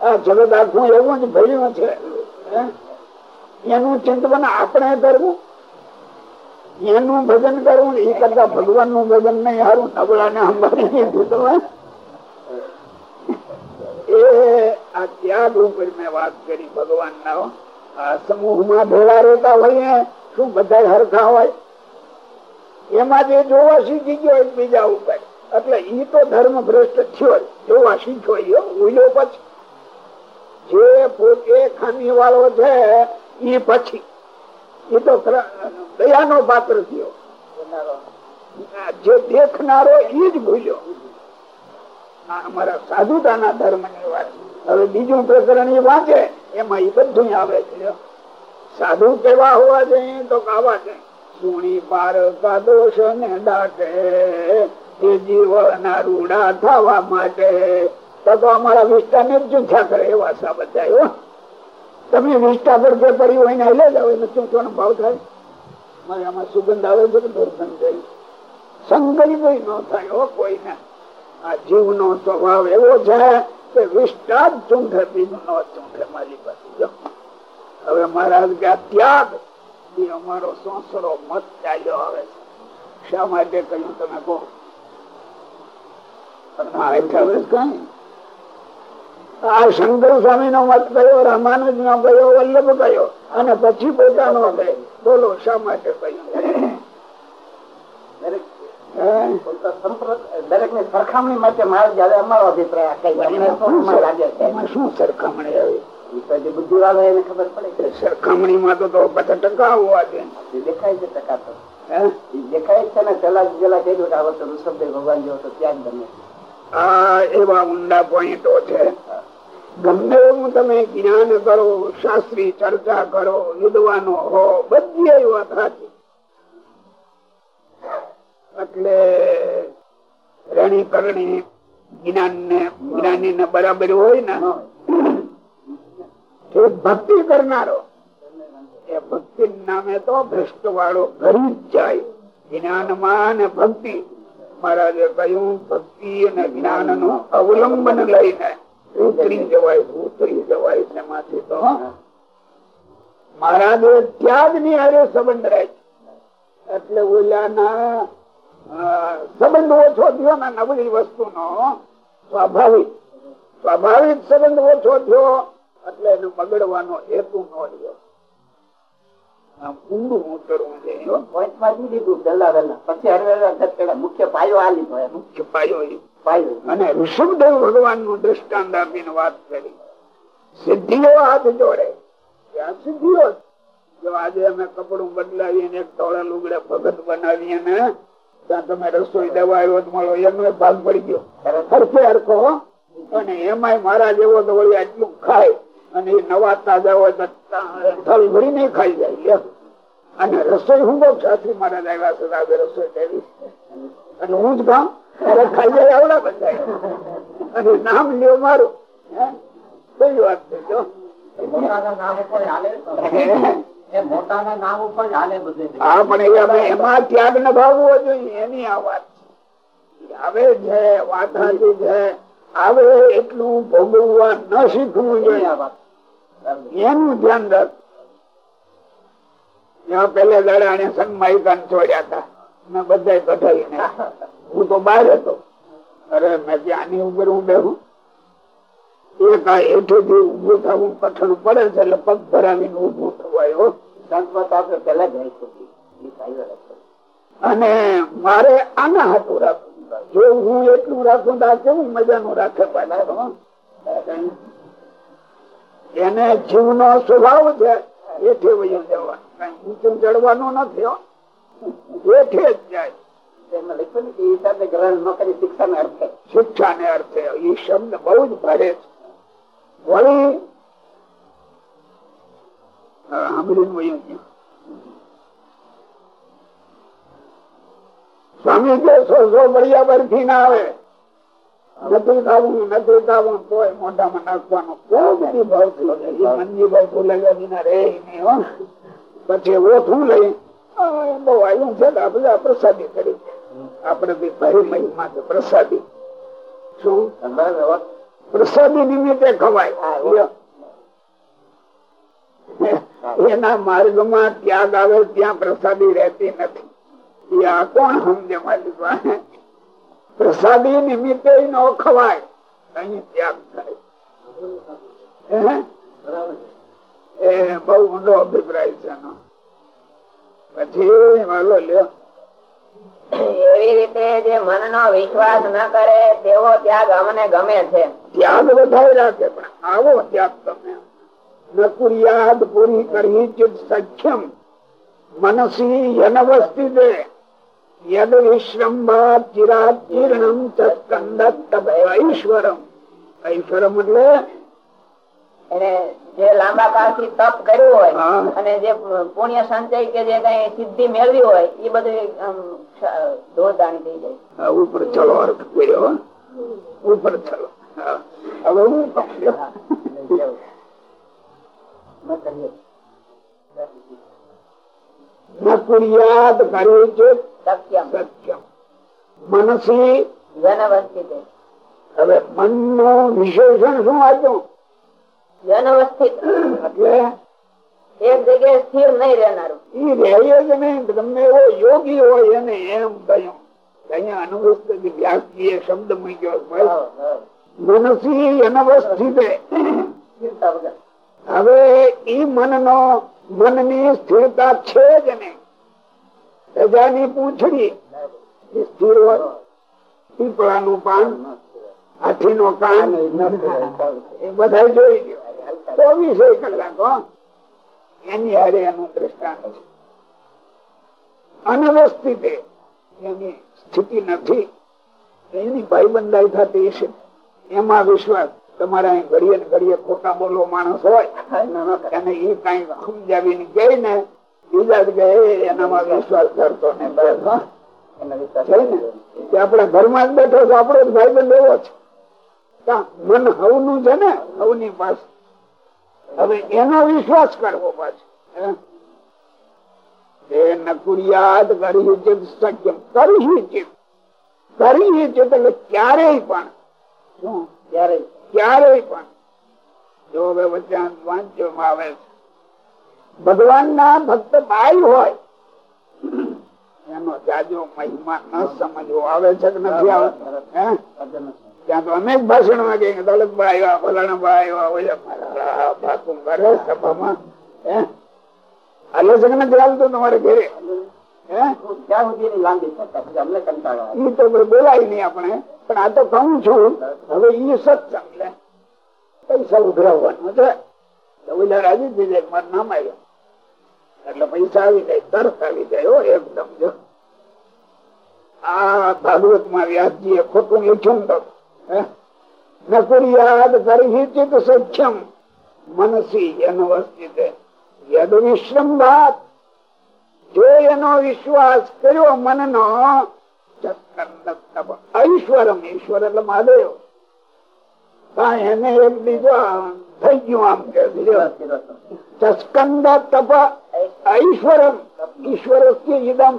આ જગત આખું એવું જ ભર્યું છે. એનું ચિંતન આપણે કરવું. એનું ભજન કરવું એ કરતા ભગવાનનું ભજન નહીં સારું નબળા ને એ આ ત્યાગ ઉપર મેં વાત કરી ભગવાન ના આ સમૂહમાં ભેળા રહેતા હોય શું બધા હરખા હોય? એમાં જે જોવા શીખી ગયો બીજા ઉપર. એટલે ઈ તો ધર્મ ભ્રષ્ટ થયો જોવા શીખ્યો ઉલ્યો પછી. જે પોતે ખામી વાળો છે એ પછી. એ તો દયાનો પાત્ર થયો. જે દેખનારો એ જ ભૂલ્યો. અમારા સાધુતાના ધર્મની હવે બીજું પ્રકરણ એ વાંચે, એમાં એ બધું આવે છે. સાધુ કેવા હોવા જોઈએ તો કાવા છે સુણી પાર કા દોષ ને દાટે તે જીવના રૂડા થવા માટે. તો અમારા વિસ્તારને ચૂંછા કરે એવા સા બધા તમે વિસ્ટા પર જે પડ્યું હોય ને લે જાવ એને ચૂંટવાનો ભાવ થાય. મારે આમાં સુગંધ આવે કે દુર્ગંધ જાય સંકલ્પ ન થાય, હો, કોઈને. આ જીવ નો સ્વભાવ એવો છે કે વિષ્ટા જ ચૂંઠે બીજું ન ચૂંઠે મારી પાસે. હવે મહારાજ કે ત્યાગ એ અમારો સોસરો મત ચાલ્યો આવે છે. શા માટે કહ્યું તમે કહો? આ શંકર સ્વામી નો મત કયો રામાનુજ નો કયો વલ્લભ કયો? અને પછી પોતાનો કહે બોલો શા માટે સરખામણી માટે મારે જયારે અમારો અભિપ્રાય શું સરખામણી આવી? બુદ્ધિ વાળો એને ખબર પડે સરખામણી માં તો બધા ટકા હોવા જોઈએ. દેખાય છે ટકા તો. દેખાય છે ને પેલા પેલા કહી દઉં કે આ વખતે ઋષભદેવ ભગવાન જેવો તો ત્યાં જ બને આ એવા ઊંડા પોઈન્ટો છે. ગમે એવું તમે જ્ઞાન કરો, શાસ્ત્રી ચર્ચા કરો, વિદ્વાનો હો, બધી એવી વાત સાચી. એટલે રણી કરણી જ્ઞાન ને જ્ઞાની ને બરાબર હોય ને ભક્તિ કરનારો, એ ભક્તિ નામે તો ભ્રષ્ટ વાળો ઘરી જ જાય. જ્ઞાનમાં ભક્તિ. મહારાજે કહ્યું, ભક્તિ અને જ્ઞાનનું અવલંબન લઈને ઉતરી જવાય ઉતરી જવાય તેમાંથી તો મહારાજે ત્યાગની હારે સંબંધ રહે એટલે ઓલાના સંબંધ ઓછો થયો ને નબળી વસ્તુ નો સ્વાભાવિક. સ્વાભાવિક સંબંધ ઓછો થયો, એટલે એને બગડવાનો હેતુ ન રહ્યો. ઊંડું ઉતરવું છે. મુખ્ય પાયો આ લીધો મુખ્ય પાયો પાયો. અને ઋષભદેવ ભગવાનનું દ્રષ્ટાંત આપીને વાત કરી. સિદ્ધિઓ હાથ જોડે. ત્યાં સિદ્ધિઓ જો. આજે અમે કપડું બદલાવીને એક ટોળા લુગડે ભગત બનાવીએ ને ત્યાં તમે રસોઈ દવા આવ્યો મળો. એનો ભાગ પડી ગયો. હરખે હરખો અને એમાંય મારા જેવો તો વળી આટલું ખાય. અને નવા તાજા હોય થલ ભરી ખાઈ જાય અને રસોઈ હું બહુ સાસરી મારા આવ્યા છે આવે રસોઈ કરી. અને હું જ ખામ ખાઈ જાય આવડા બધા અને નામ લ્યો મારું. કઈ વાત છે જો. હા પણ એમાં ત્યાગ ન ભાવવો જોઈએ એની આ વાત આવે છે વાત સાચી છે. આવે એટલું ભોગવવા ન શીખવું જોઈએ. એનું ધ્યાન રાખ. ત્યાં પેલે દાડે આને સન્માયિકા છોડ્યા હતા. મેં બધા કઢાવીને. હું તો બહાર હતો. અરે મેં ત્યાંની ઉપર હું બેહું એક આ હેઠેથી ઉભું થવું કઠણ પડે છે એટલે પગ ભરાવીને ઉભું થવાયો આપણે પેલા જ અને મારે આના હાથું રાખવું. જો હું એટલું રાખું તો આ કેવું મજાનું રાખે પાછળ એને જીવ નો સ્વભાવ છે એઠે વયું જવાનું ઊંચું ચડવાનું નથી એઠે જ જાય. શિક્ષા ને અર્થે. એ શબ્દ બહુ જ ભારે છે. વળી સ્વામી કે સો સો બળિયા બરફી ના આવે. નથી ખાવું નથી ખાવું તોય મોઢામાં નાખવાનો કોઈ ભાવ થયો મનજી ભાવ વિના રે નહીં પછી ઓછું લઈ. બહુ આવ્યું છે આપણે પ્રસાદી કરી આપડે બી ભાઈ મહિમા છે પ્રસાદી. શું? પ્રસાદી નિમિત્તે ખવાય. એના માર્ગમાં ત્યાગ આવે ત્યાં પ્રસાદી રહેતી નથી. આ કોણ સમજે મારી પ્રસાદી નિમિત્તે ન ખવાય. અહી ત્યાગ થાય. એ બહુ ઊંડો અભિપ્રાય છે પછી વાલો લ્યો. એવી રીતે જે મન નો વિશ્વાસ ન કરે તેવો ત્યાગ અમને ગમે છે. ત્યાગ વધારે રાખે પણ આવો ત્યાગ તમે. નકુરિયાદ પૂરી કરી ચિત સખ્યમ. મનસી યનવસ્થિતે યદ વિશ્રંભાત ચિરાત ચીર્ણમ ઐશ્વરમ ઐશ્વરમ એટલે એને જે લાંબા કાળથી તપ કર્યું હોય અને જે પુણ્ય સંચય કે જે કઈ સિદ્ધિ મેળવી હોય એ બધું ધોરદાણી થઈ જાય. ઉપર ચલો અર્થ કર્યો ઉપર ચલો. હવે હું કહું. નકુરિયાદ કરે છે? સત્યમ. મનસી? હવે મનનું વિશેષણ શું આપ્યું જનવસ્થિત એટલે? એક જગ્યાએ સ્થિર નહીં રહેનારું. ઈ રહે જ નહીં ગમે એવો યોગી હોય એને એમ કહ્યું. અહીંયા અનુવસ્થિત વ્યાસજી એ શબ્દ મૂક્યો મનસી અનવસ્થિતે હવે ઈ મન નો મનની સ્થિરતા છે જ નહીં. પ્રજાની પૂંછડી સ્થિર હોય. પીપળાનું પાન હાથી નો કાન, એ બધા જોઈ ગયો ચોવીસ કલાકો એની હારે એનું દ્રષ્ટાંત છે. અનવસ્થિત એની સ્થિતિ નથી. એની ભાઈબંધાઈ થતી છે એમાં વિશ્વાસ. તમારે અહીં ઘડીએ ને ઘડીએ ખોટા બોલો માણસ હોય અને એ કઈ સમજાવીને કહે ને બીજા જ કહે એનામાં વિશ્વાસ કરતો ને. છે આપણા ઘરમાં જ બેઠો છે આપણો જ ભાઈબંધ એવો છે. કા મન હવનું છે ને હવની પાસે હવે એનો વિશ્વાસ કરવો પાછો નકુરિયાદ કરી ચિત સત્યમ કરી ચિત કરી ચિત એટલે ક્યારેય પણ શું? ક્યારેય ક્યારેય પણ. જો હવે વચ્ચે વાંચવામાં આવે છે. ભગવાન ના ભક્ત બાઈ હોય એનો જાજો મહિમા ન સમજવો. આવે છે કે નથી આવતો? ત્યાં તો અનેક ભાષણમાં કઈ દલતભાઈ આવ્યા ફલાણાભાઈ આવ્યા ઓલા મારા કરે સભામાં. હે? હાલે છે કે નથી આવતું તમારે ઘેરે? હે? ઈ તો બોલાય નહીં આપણે. પણ આ તો કહું છું, હવે ઈ સત્સંગ પૈસા ઉઘરાવવાનું છે. તો નકુરિયાદ મનસી અનવસ્થિત યદ વિશ્રમ જો એનો વિશ્વાસ કર્યો મનનો ઐશ્વરમ, ઈશ્વર એટલે મહાદેવ. એને એક બીજો થઈ ગયું આમ કે ચસ્કંદ તપ ઐશ્વરમ ઈશ્વર ઇદમ.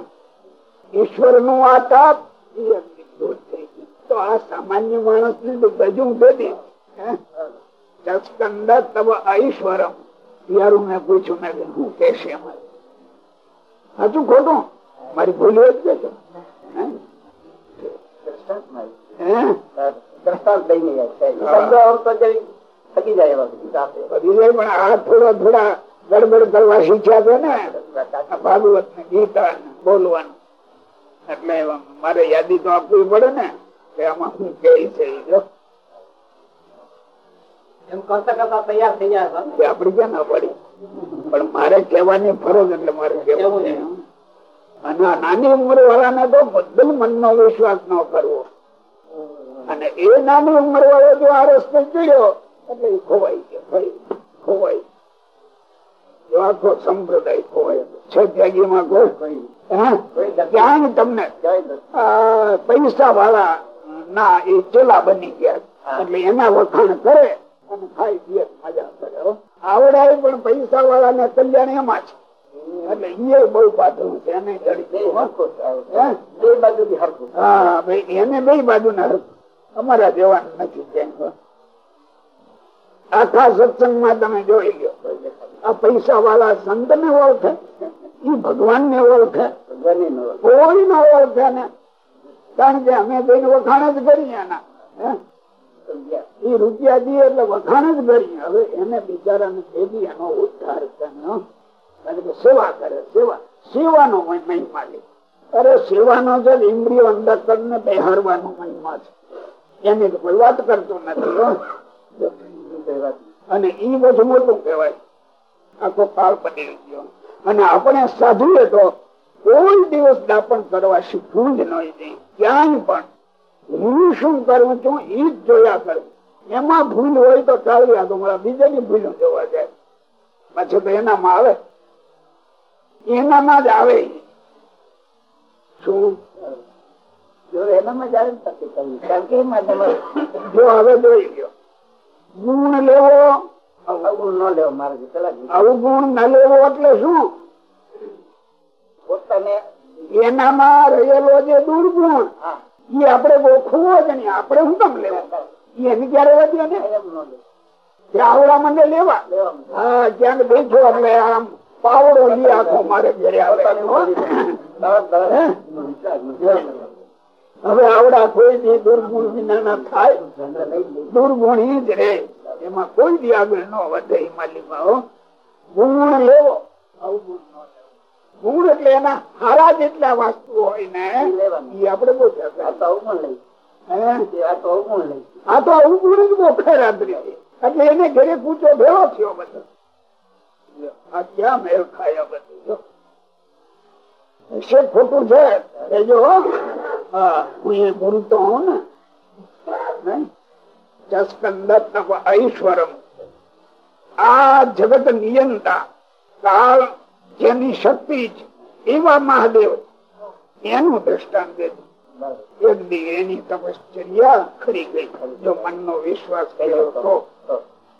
ઈશ્વરનું આ તપ તો આ સામાન્ય માણસની ગજું ગદી. ચસ્કંદ તબ ઐશ્વરમ. યારું મેં પૂછ્યું, મેં હું કેશે અમારે હજુ ખોટું. મારી ભૂલ જ દ્રષ્ટાંત લઈને થકી જાય પણ આ થોડા થોડા ગડબડ કરવા શીખ્યા છે ને ભાગવત ને ગીતા બોલવાનું એટલે મારે યાદી તો આપવી પડે ને કે આમાં હું કે છે આપડી ક્યાં ના પડી? પણ મારે કેવાની ફરજ એટલે મારે કેવું અને નાની ઉંમર વાળાને તો બધું મનનો વિશ્વાસ ન કરવો. અને એ નાની ઉંમર વાળો જો આ રસ્તે ચડ્યો, એટલે ખોવાઈ ગયો ખોવાઈ પૈસા વાળા ના એ ચેલા બની ગયા. એટલે એના વખાણ કરે અને ખાઈ પીએ મજા કરે આવડાય પણ પૈસા વાળા ને કલ્યાણ એમાં છે. એટલે એ બહુ પાતળું છે. એને હા? ભાઈ એને બે બાજુ ના હરકું અમારા જેવાનું નથી ક્યાંય આખા સત્સંગમાં તમે જોઈ લો. આ પૈસા વાળા સંત ને ઓળખે. એ ભગવાન ને ઓળખે. કોઈ ન ઓળખે ને. કારણ કે અમે જઈને વખાણ જ કરીએ એના એ રૂપિયા. દઈએ એટલે વખાણ જ કરીએ. હવે એને બિચારાને ભેગી એનો ઉદ્ધાર કરે સેવા કરે, સેવા. સેવાનો મહિમા લે અરે સેવાનો છે ઇન્દ્રિયો અંદર ને બેહારવાનો મહિમા છે. એની તો કોઈ વાત કરતો નથી અને ઈ બધું મોટું કહેવાય. આખો કાળ પડી ગયો. અને આપણે સાધુએ તો કોઈ દિવસ દાપણ કરવા શીખવું જ નહીં ક્યાંય પણ. હું શું કરું છું એ જ જોયા કરું. એમાં ભૂલ હોય તો ચાલ્યા તો મારા બીજાની ભૂલો જોવા જાય. પછી તો એનામાં આવે. એનામાં જ આવે. શું? જો એનામાં જ આવે જો હવે જોઈ ગયો ગુણ લેવો અવગુણ ન લેવો મારે અવગુણ ન લેવો એટલે શું? પોતાને એનામાં રહેલો જે દુર્ગુણ એ આપડે ગોખવો જ નહીં. આપડે શું કમ લેવા? એની ક્યારે વધ્યો ને? આવડા મને લેવા. હા ક્યાંક બેઠો એટલે આમ પાવડો લઈ આખો મારે ઘરે આવે હવે આવડા કોઈ દી દુર્ગુણ વિના ના થાય. દુર્ગુણ જ રે એમાં કોઈ દી આગળ ન વધે માલિકમાં ગુણ લેવો. ગુણ એટલે એના હારા જેટલા વાસ્તુ હોય ને એ આપડે બહુ આ તો અવગુણ જ બહુ ખરાબરી એટલે એને ઘરે પૂછો ભેળો થયો બધો. આ ખોટું છે એ જો હું એ બોલતો હું ને જગત નિયંતા કાળ જેની શક્તિ છે એવા મહાદેવ. એનું દ્રષ્ટાંત એની તપશ્ચર્યા ખરી ગઈ. જો મનનો વિશ્વાસ કર્યો તો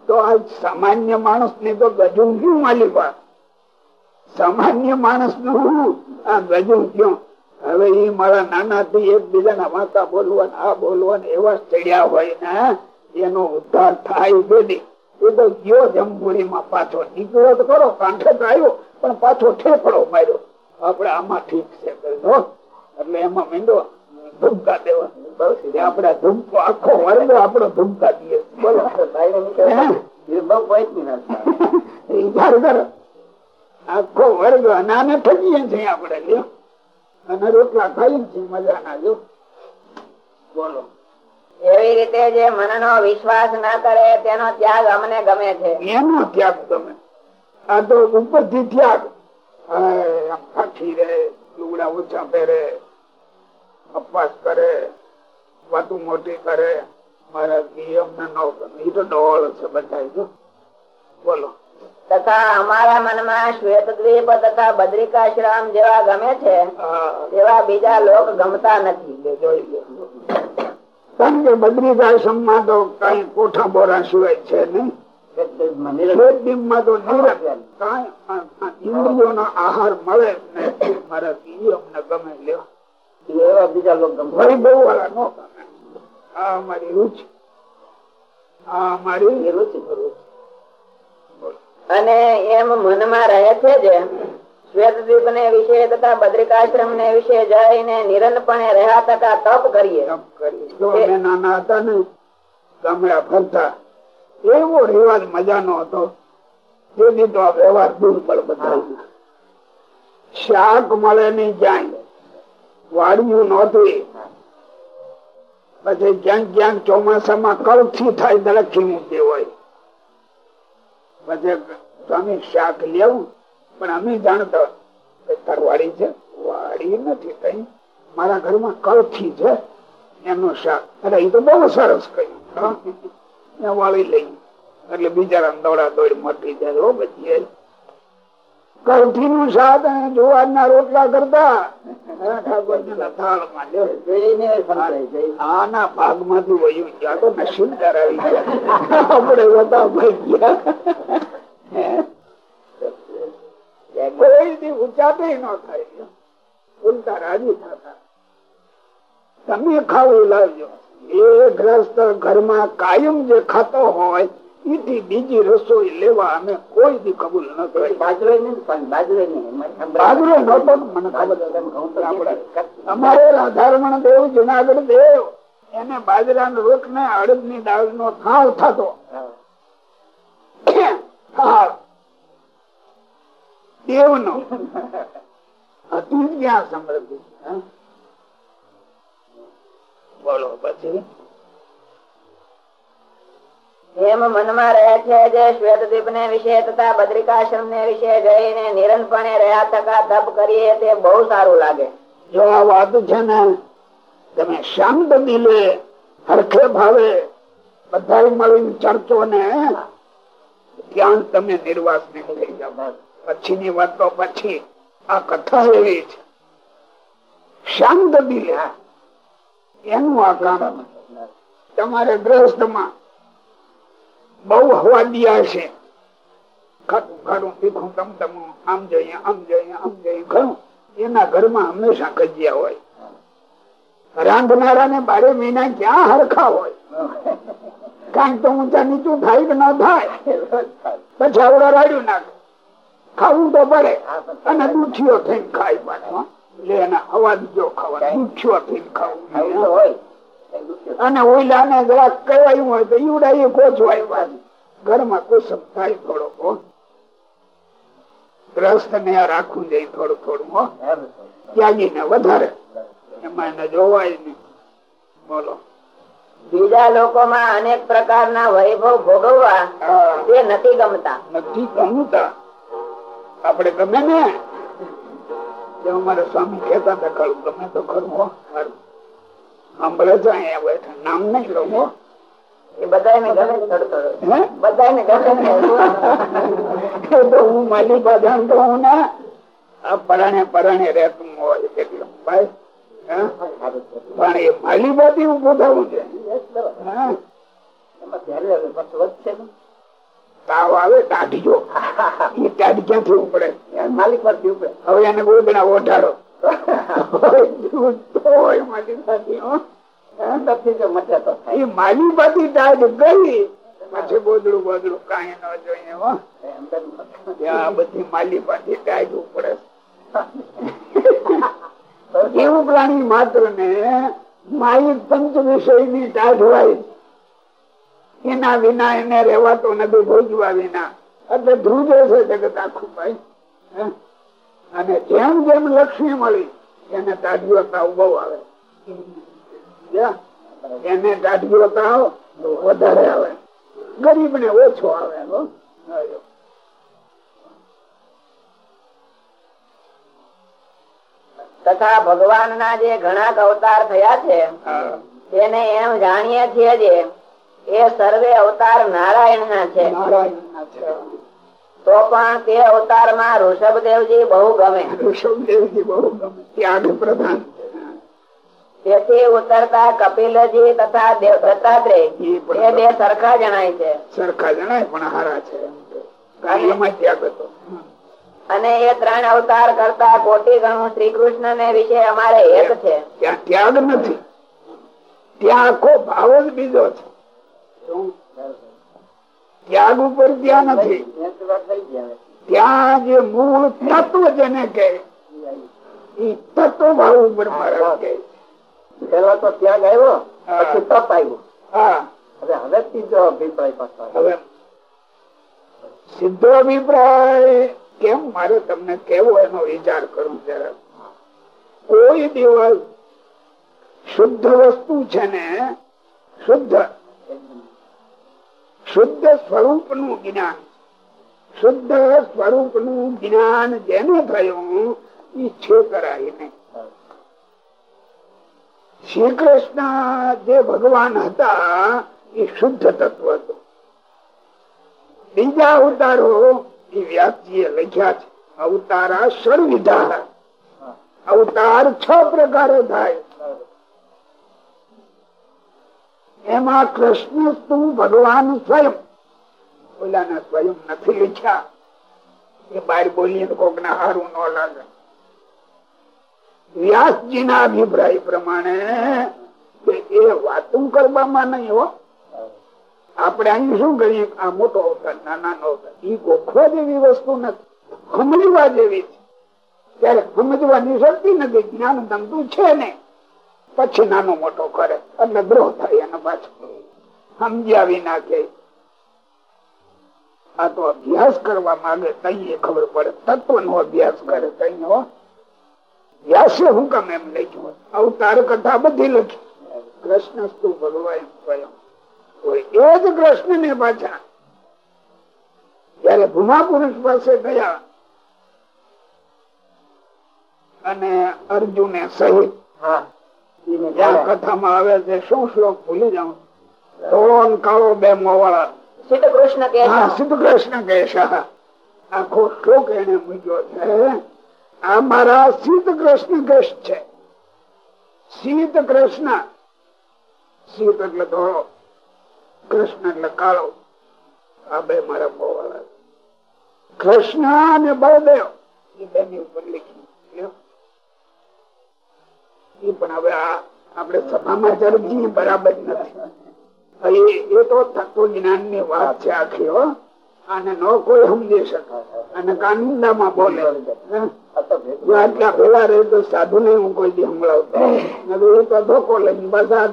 તો આ સામાન્ય માણસ ને તો ગજું શું માલિકા સામાન્ય માણસ આ ગજું ક્યું? હવે એ મારા નાના થી એકબીજાના વાંકા બોલવા આ બોલવા એવા ચડ્યા હોય ને એનો ઉદ્ધાર થાય બેદી એ તો ગયો જમપુરી માં પાછો. નીકળ્યો તો કરો કાંઠે આવ્યો, પણ પાછો ઠેકડો માર્યો. આપડે આમાં ઠીક છે એટલે એમાં મીંડો ધૂમકા દેવા. આપડે ધૂમકો આખો વર્ગ આપડો ધૂમકા દઈએ બોલો. વિચાર કરો આખો વર્ગ નાને ઠગીએ છીએ આપડે લ્યો અને રોટલા ખાઈ છીએ મજાના જો. બોલો. એવી રીતે જે મનનો વિશ્વાસ ના કરે તેનો ત્યાગ અમને ગમે છે. એનો ત્યાગ ગમે. આ તો ઉપરથી ત્યાગ. કાઠી રે લુગડા ઓછા પહેરે અપવાસ કરે. વાતું મોટી કરે મારા અમને ન ગમે એ તો ડોળ છે બધા બોલો. તથા અમારા મનમાં શ્વેત દ્વીપ તથા બદ્રિકાશ્રમ જેવા ગમે છે તેવા બીજા લોક ગમતા નથી. કારણ કે બદ્રિકાશ્રમમાં તો કઈ કોઠા બોરા સિવાય છે નઈ ઇન્દ્રિયો નો આહાર મળે મારા ગમે લ્યો. એવા બીજા લોકો બહુ વાળા ન ગમે આ અમારી રુચિ. આ મારી રુચિ અને એમ મનમાં રહે છે જે શ્વેતદ્વીપ ને વિશે તથા બદ્રિકાશ્રમ ને વિશે જઈને નિરંતપણે રહ્યા તથા તપ કરીએ. નાના હતા ને ગામડા ફરતા એવો રિવાજ મજાનો હતો. તેથી તો આ વ્યવહાર દુર્બળ બધા શાક મળે નહીં જાય વાડિયું નહોતી. પછી ક્યાંક ક્યાંક ચોમાસામાં કળથી થાય દળખી મૂકી હોય. પછી સ્વામી શાક લેવું, પણ અમે જાણતા તરવાડી છે? વાડી નથી કઈ મારા ઘરમાં કળથી છે. એનું શાક. અરે એ તો બહુ સરસ કહ્યું વાળી લઈ. એટલે બિચારા દોડા દોડ મટી જાય. હો બધી. કળથી નું શાક અને જુવાર ના રોટલા કરતા તમે ખાવું લાવજો. એ ગ્રસ્ત ઘરમાં કાયમ જે ખાતો હોય એથી બીજી રસોઈ લેવા અમે કોઈ દી કબૂલ ન કરી. બાજરો બાજરો બાજરો નતો મને ખબર અમારે રાધારમણ દેવ જુનાગઢ દેવ એને બાજરા રોટ ને અડદની દાળ નો થાળ. થતો થાળ દેવ નો હતું ક્યાં સમૃદ્ધિ બોલો પછી? એમ મનમાં રહ્યા છે જે શ્વેતદ્વીપ ને વિશે તથા બદ્રિકાશ્રમ ને વિશે જઈને નિરંતપણે રહ્યા થકા તપ કરીએ તે બહુ સારું લાગે. જો આ વાત છે ને, તમે શાંત દિલે હરખે ભાવે બધા મળીને ચર્ચો ને, ત્યાં તમે નિર્વાસ નીકળી જાઓ. પછી ની વાતો પછી આ કથા એવી છે. શાંત દિલે એનું આ કામ તમારે ગ્રસ્તમાં બહુ હવા દિયા છે. ખાટું ખાટું, તીખું તમ તમ આમ જઈએ, આમ આમ જઈએ એના ઘરમાં હંમેશા કજિયા હોય. રાંધનારા ને બારે મહિના ક્યાં હરખા હોય? કંઈક તો ઊંચા નીચું થાય કે ના થાય? પછી આવડા રાડ્યું નાખે. ખાવું તો પડે. અને દૂઠીઓ થઈને ખાય પાછો એટલે એના અવાજ જો ખાવા દૂઠીઓ થઈને ખાવું. અને ઓઈલા ને જરાક કહેવાયું હોય તો ઈવડા એ કોચવાય ઘરમાં કુસમ થાય થોડો ગ્રસ્ત ને રાખવું જોઈએ થોડું થોડું ત્યાગી ને વધારે. એમાં એને જોવાય નહીં. બોલો. બીજા લોકો માં અનેક પ્રકારના વૈભવ ભોગવવા તે નથી ગમતા. નથી ગમતા. આપડે ગમે ને. અમારા સ્વામી કેતા હતા ખરું ગમે તો ખરું હો. સારું. સાંભળે છે અહીંયા બેઠા નામ નહીં લો હા. તાવ આવે દાઢીઓ એ દાઢી ક્યાંથી ઉપડે? માલિક પરથી ઉપડે. હવે એને ગોદડા ઓઢાડો. હોય માલી બાથી હો. નથી જો મટે તો થાય એ માલી બાથી દાઢ ગઈ પછી બોદડું બોદડું કઈ ન જોઈએ બધી માલી બાથી દાઢ ઉપડે એવું પ્રાણી માત્ર ને માલિક પંચ વિષયની ટાઢવાય એના વિના એને રહેવાતો નથી, ભોજવા વિના એટલે ધ્રુજે છે જગત આખું ભાઈ? અને જેમ જેમ લક્ષ્મી મળી એને ટાઢીઓ બહુ આવે. એને ટાઢીઓ વધારે આવે. ગરીબ ને ઓછો આવે તથા ભગવાન ના જે ઘણા અવતાર થયા છે તેને એમ જાણીએ છીએ જે એ સર્વે અવતાર નારાયણ ના છે. નારાયણના છે. તો પણ તે અવતારમાં ઋષભદેવજી બહુ ગમે. ઋષભદેવજી બહુ ગમે. ત્યાગ પ્રધાન. તેથી ઉતરતા કપિલજી તથા દત્તાત્રેય એ બે સરખા જણાય છે. સરખા જણાય પણ હારા છે ત્યાગ હતો. અને એ ત્રણ અવતાર કરતા કોટી ગણું શ્રી કૃષ્ણ ને વિશે અમારે એક છે. ત્યાં ત્યાગ નથી. ત્યાં આખો ભાવ જ બીજો છે. શું? ત્યાગ ઉપર ત્યાં નથી. ત્યાં જે મૂળ તત્વ જેને કે તત્વ ભાવ ઉપર મારા કે પેલા તો ત્યાગ આવ્યો પછી તપ આવ્યો. હા. હવે હવે અભિપ્રાય પાછો હવે સીધો અભિપ્રાય કેમ મારે તમને કેવો એનો વિચાર કરું જરા? કોઈ દિવસ શુદ્ધ વસ્તુ છે ને શુદ્ધ શુદ્ધ સ્વરૂપનું જ્ઞાન. શુદ્ધ સ્વરૂપનું જ્ઞાન જેને થયું ઈચ્છે કરાય નહીં. શ્રી કૃષ્ણ જે ભગવાન હતા એ શુદ્ધ તત્વ હતું. બીજા અવતારો એ વ્યાસજીએ લખ્યા છે. અવતારા સર્વિધા અવતાર છ પ્રકારે થાય. એમાં કૃષ્ણ તું ભગવાન સ્વયં? ઓલાના સ્વયં નથી ઈચ્છા. એ બાર બોલીએ કોક ના હારું ન લાગે. વ્યાસજી ના અભિપ્રાય પ્રમાણે એ વાતું કરવામાં નહીં હો. આપણે અહીં શું કરીએ? આ મોટો અવતાર નાના અવતાર. એ ગોખવા જેવી વસ્તુ નથી. સમજવા જેવી છે. ત્યારે સમજવાની શક્તિ નથી. જ્ઞાન ધંધુ છે ને પછી નાનો મોટો કરે એટલે ગ્રહ થાય એનો પાછો. સમજ્યા નાખે આ તો અભ્યાસ કરવા માંગે તઈ ખબર પડે. તત્વ નો અભ્યાસ કરે તઈ વ્યાસે હું કામ એમ લખ્યું અવતાર કથા બધી લખી. કૃષ્ણ સ્તુ ભગવાન સ્વયં. એ જ કૃષ્ણ ને પાછા. જયારે ભૂમા પુરુષ પાસે ગયા અને અર્જુને સહિત જ્યાં કથામાં આવે છે શું શ્લોક ભૂલી જાઉં? ધોળો કાળો બે મોવાળા. સિદ્ધ કૃષ્ણ કે સિદ્ધ કૃષ્ણ કેશ આખો શ્લોક એને મૂક્યો છે. આ મારા સિદ્ધ કૃષ્ણ કેશ છે. શીત કૃષ્ણ શીત એટલે ધોળો. કૃષ્ણ એટલે કાળો. આ બે મારા મોવાળા કૃષ્ણ અને બળદેવ. એ બેની ઉપર લખી એ પણ હવે આપણે સભામાં ચર્ચી બરાબર નથી. એ તો તત્વ જ્ઞાનની વાત છે આખી હો. અને ન કોઈ સમજી શકે. અને કાનુંદામાં બોલે. આટલા ભેગા રહે તો સાધુ ને હું કોઈ સંભળાવતો એ તો ધોકો લઈને બધા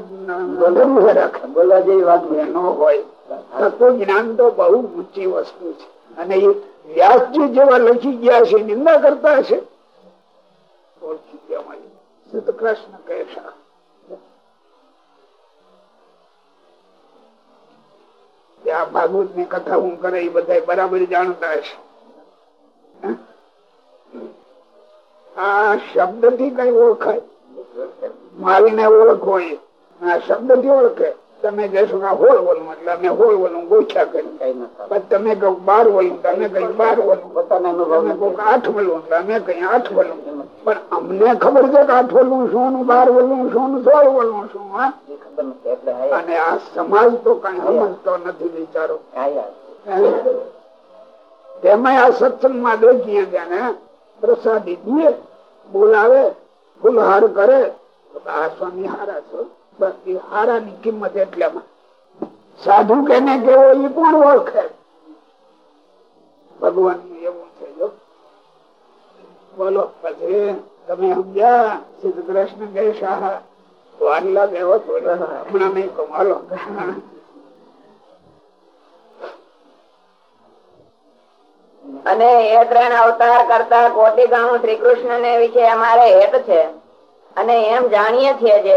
રાખે. બોલા જેવી વાત ન હોય. તત્વ જ્ઞાન તો બહુ ઊંચી વસ્તુ છે. અને એ વ્યાસજી જેવા લખી ગયા છે નિંદા કરતા હશે. ઓળખી ગયા શ્રી કૃષ્ણ કહેશા આ ભાગવતની કથા હું કરે એ બધા બરાબર જાણતા હશે આ શબ્દથી કઈ ઓળખાય મારીને હોય આ શબ્દથી ઓળખે તમે કહેશો ના હોળ વલું એટલે અમે હોળ વલું ગોખ્યા કરી. તમે કહો બાર વલું તમે કઈ બાર વલું કહો આઠ વલું અમે કઈ આઠ વલું પણ અમને ખબર છે કે આઠ વલું શું બાર વલું શું સોળ વલું શું હા? અને આ સમાજ તો કઈ સમજતો નથી વિચારો તેમાં આ સત્સંગમાં દેખીએ તેને પ્રસાદી દે બોલાવે ફૂલહાર કરે. આ સ્વામી હારા છો. એ કિંમત એટલામાં. સાધુ કેને કેવો એ કોણ ઓળખે? ભગવાન એવું છે, જો. બોલો, પછી તમે સમજ્યા? શ્રી કૃષ્ણ કે શાહ અને એ ત્રણ અવતાર કરતા કોટી ગણું શ્રી કૃષ્ણ ને વિશે અમારે હેત છે. અને એમ જાણીએ છીએ જે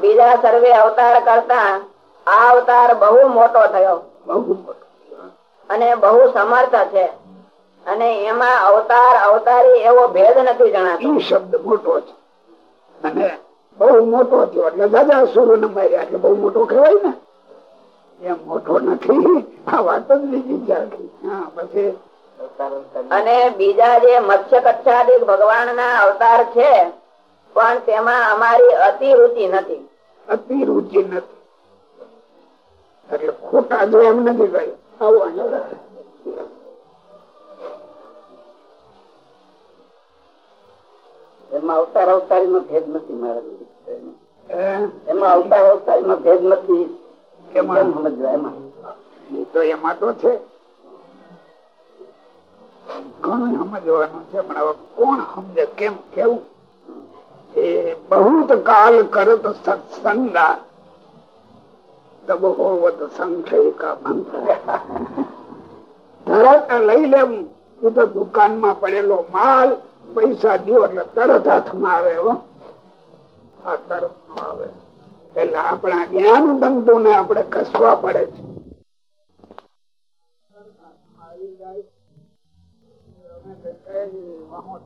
બીજા સર્વે અવતાર કરતા આ અવતાર બહુ મોટો થયો. અને બહુ સમર્થ છે. અને એમાં અવતાર અવતારી એવો ભેદ નથી જણાતો. શબ્દ મોટો છે. અને બહુ મોટો થયો. એટલે દાદા સુર ને માર્યા એટલે બહુ મોટો કહેવાય ને. એમ મોટો નથી. આ વાત જ બીજી હા પછી અને બીજા જે મત્સ્ય કચ્છાદિક ભગવાન ના અવતાર છે પણ તેમાં અમારી અતિ રુચિ નથી. અતિરુચિ નથી. એટલે ખોટા જો એમ નથી ભાઈ આવું એમાં અવતાર અવતારી નો ભેદ નથી મારા એમાં? અવતાર અવતારી નો ભેદ નથી. એમાં? સમજવા એમાં? તો એમાં તો છે. ઘણું સમજવાનું છે પણ હવે કોણ સમજે કેમ કેવું? બહુત કાલ કરત સત્સંગા. તબ હોવત ભંગ તરત લઈ લેમ તું તો દુકાનમાં પડેલો માલ, પૈસા દો એટલે તરત હાથમાં આવે હો. આ તરત આવે. એટલે આપણા જ્ઞાન તંતુ ને આપણે કસવા પડે છે.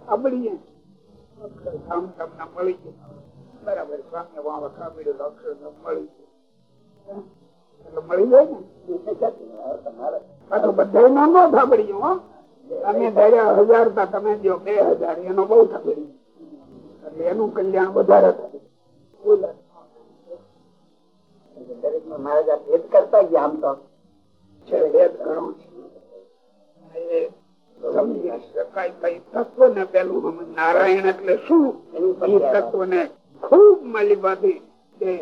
સાંભળીએ કામ અક્ષર મળી ગયું મળી જાય ને હો અમે હજાર તા તમે જો બે હજાર એનો બહુ સાંભળ્યું એટલે એનું કલ્યાણ વધારે થાય દરેકમાં મહારાજા ભેદ કરતા ગયા આમ તો. છે વેદ ઘણો છે સમજી શકાય કઈ તત્વ ને પેલું સમજ નારાયણ એટલે શું? એ તત્વ ને ખૂબ મળી બધી કે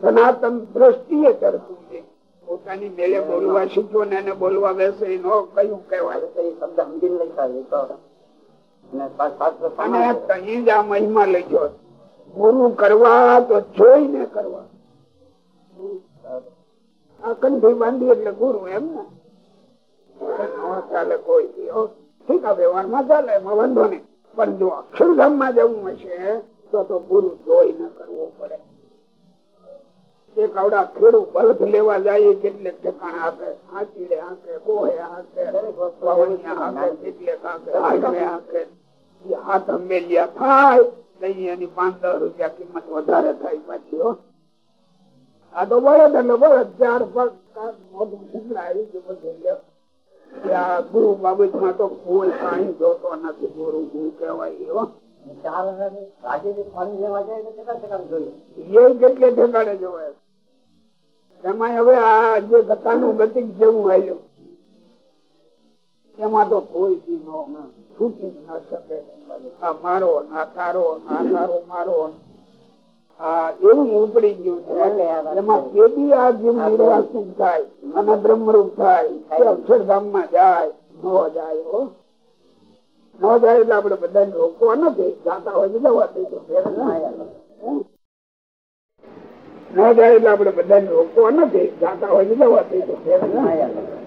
સનાતન દ્રષ્ટિએ કરતું છે. પોતાની મેળે બોલવા શીખો ને એને બોલવા બેસે ન કયું કહેવાય. શબ્દ સમજી નહીં થાય અને તહી જ આ મહિમા લખ્યો ગુરુ કરવા તો જોઈને કરવા. આ કંઠી બાંધી એટલે ગુરુ એમ ન? નહીં. પણ જો અક્ષરધામમાં જવું હશે, તો તો ગુરુ જોઈને કરવો પડે. એક આવડા ખેડૂત બળદ લેવા જાય કેટલેક ઠેકાણે આપે આંચીડે આંકે કોહે આંકે આંકે હાંકે હાથ હંમેલિયા થાય નહીં એની પાંચ રૂપિયા કિંમત વધારે થાય પાછી આ તો બળદ એટલે બળદ, ચાર પગ મોઢું સંભળાય બધું. આ ગુરુ બાબતમાં તો કોઈ કાંઈ જોતો નથી ગુરુ ગુરુ કહેવાય હો. ચાર આજે પાણી લેવા જાય તો કેટલા ટકા જોઈએ એ કેટલે ઠેકાણે જોવાય. એમાં હવે આ જે ગતાનું ગતિક જેવું આવ્યું એમાં તો કોઈ નો, છૂટી ના શકે. આ મારો ના તારો ના તારો, મારો. એવું ઉપડી ગયું છે. એમાં કેદી આ જીવ નિર્વાસિત થાય અને બ્રહ્મરૂપ થાય અક્ષરધામમાં જાય ન જાય હો. ન જાય એટલે આપડે બધાને રોકવા નથી જાતા હોય જવા દઈશું ન જાય એટલે આપડે બધાને રોકવા નથી જાતા હોય તો જવા દઈશું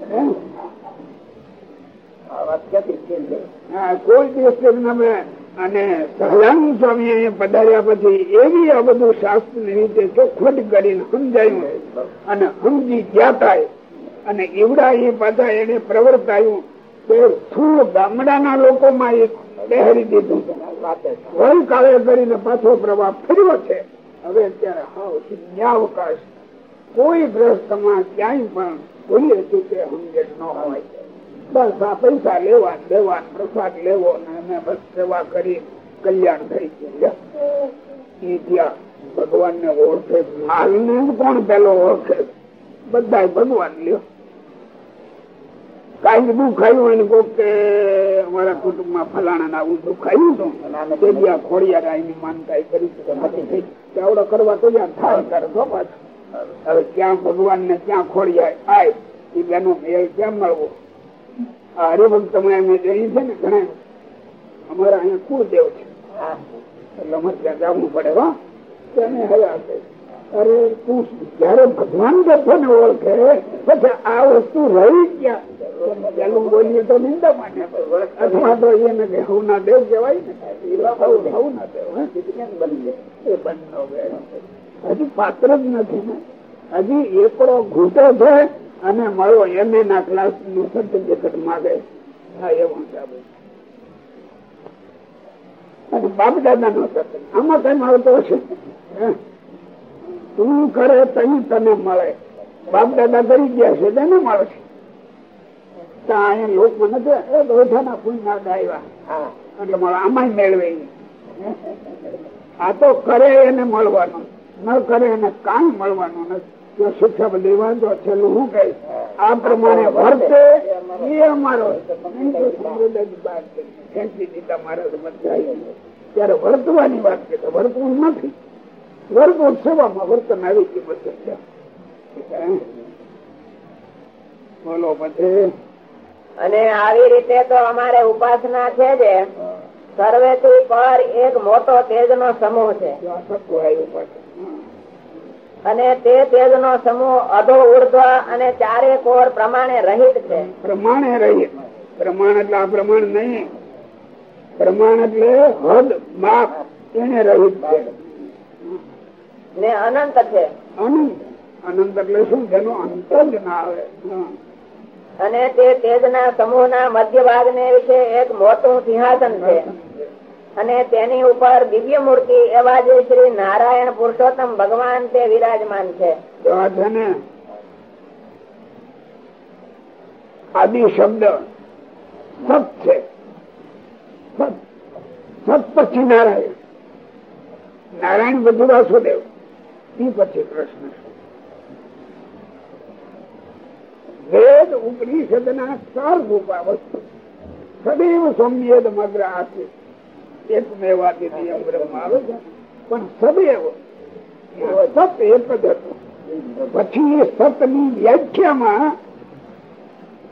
હે? આ વાત ક્યાંથી છે ને? હા, કોઈ દિવસ અને સહજાનંદ સ્વામી અહીંયા પધાર્યા પછી એવી આ બધું શાસ્ત્ર રીતે ચોખવટ કરીને સમજાયું અને સમજી ગયા અને એવડા એ પાછા એને પ્રવર્તાયું કે થોડું ગામડાના લોકોમાં એક પહેરી દીધું. વલ કાળે કરીને પાછો પ્રવાહ ફર્યો છે. હવે અત્યારે હાવ શૂન્યાવકાશ કોઈ ગ્રસ્તમાં ક્યાંય પણ ભૂલી હતું કે સમજણ ન હોય. બસ આ પૈસા લેવા દેવા પ્રસાદ લેવો ને બસ સેવા કરી કલ્યાણ થઈ ગયું ત્યાં ભગવાન ને ઓળખે માલ ને કોણ પેલો ઓળખે બધા ભગવાન લ્યો. કઈ દુખાયું આવ્યું કોક કે અમારા કુટુંબમાં ફલાણા ના આવું દુઃખ આવ્યું હતું તે બી આ માનતા કરી નથી આવડો કરવા તો થાય. કરે તો પાછું હવે ક્યાં ભગવાન ને ક્યાં ખોડિયા આય એ બેનો મેળ ક્યાં મળવો? હરિભક્ત તમે અમે જઈએ છે ને ઘણા અમારા અહીંયા કુળદેવ છે. એટલે અમારે જવું પડે હો. તેને છે અરે તું જયારે ભગવાન દર્શો ને ઓળખે પછી આ વસ્તુ રહી ગયા પેલું બોલીએ તો નિંદા માટે અથવા તો એને કે હું ના દેવ કહેવાય ને હું હવું હવું ના દેવ? એ બંધ હજી પાત્ર જ નથી ને. હજી એકડો ઘૂંટો છે અને મળો એને ના ક્લાસનું સર્ટિફિકેટ માગે. હા એવું છે. અને બાપ દાદા નો સત્સંગ આમાં કઈ મળતો હશે તું કરે તઈ તને મળે. બાપ દાદા કરી ગયા છે તેને મળે છે. તો અહીંયા લોકમાં નથી એ ના આવ્યા એટલે મળે આમાં મેળવે. આ તો કરે એને મળવાનું. ન કરે એને કાંઈ મળવાનું નથી. સુખબ લેવાંજો છે હું કઈ આ પ્રમાણે વર્તે એ અમારો ત્યારે વર્તવાની વાત છે તો વર્તવું નથી. વર્તવું સેવામાં વર્તન આવી કિંમત છે બોલો પછી અને આવી રીતે તો અમારે ઉપાસના છે જે સર્વે પર એક મોટો તેજ નો સમૂહ છે. અને તે તેજ નો સમૂહ અધો ઉર્ધ્વ અને ચારે કોર પ્રમાણે રહિત છે. પ્રમાણે રહીએ પ્રમાણ એટલે આ પ્રમાણ નહીં. પ્રમાણ એટલે હદ માપ એને રહિત છે. ને અનંત છે. અનંત. અનંત એટલે શું? જેનો અંત જ ના આવે. અને તે તેજના સમૂહના મધ્ય ભાગ ને વિશે એક મોટું સિંહાસન છે. અને તેની ઉપર દિવ્ય મૂર્તિ એવા જે શ્રી નારાયણ પુરુષોત્તમ ભગવાન તે વિરાજમાન છે. આદિ શબ્દ સત છે. સત. પછી નારાયણ. નારાયણ બધું વાસુદેવ. એ પછી કૃષ્ણ વેદ ઉપનિષદ ના ચાર રૂપા વસ્તુ. સદૈવ સૌમ્યેદ મગ્ર આથી એકમેવાથી નિયમ બ્રહ્મ આવે છે. પણ સદૈવ સત એક જ હતું. પછી એ સતની વ્યાખ્યામાં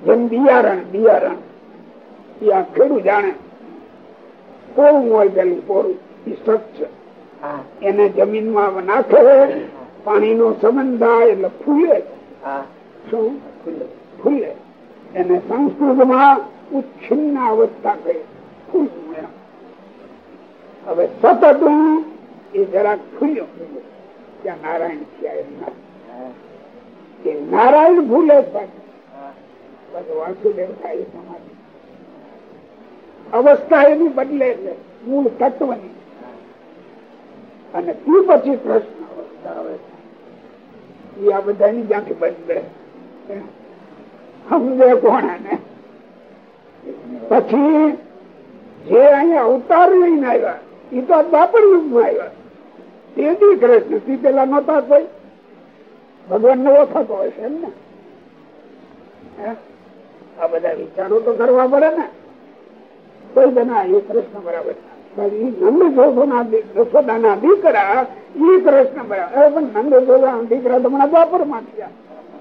જેમ બિયારણ બિયારણ એ આ ખેડૂત જાણે કોરું હોય પેલું કોરું એ સત છે. એને જમીનમાં નાખે પાણી નો સંબંધ થાય એટલે ફૂલે. શું? ફૂલે. એને સંસ્કૃતમાં ઉચ્છિન્ન અવસ્થા કહે. એમ હવે સતત એ જરાક ફૂલ્યો ત્યાં નારાયણ થયા નારાયણ ભૂલે પછી વાસુદેવ થાય સમાધિ. અવસ્થા એની બદલે છે, મૂળ તત્વની. અને તે પછી કૃષ્ણ અવસ્થા આવે છે. એ આ બધાની જ્યાંથી બદલે. સમજે કોણ ને પછી જે અહીંયા અવતાર લઈને આવ્યા એ તો દ્વાપર યુગમાં આવ્યા દી કૃષ્ણથી પેલા નતા કોઈ ભગવાન ને થતો હશે એમ ને? આ બધા વિચારો તો કરવા પડે ને. કોઈ બના એ કૃષ્ણ બરાબર પણ નંદ જશોદાના દીકરા તો થયા.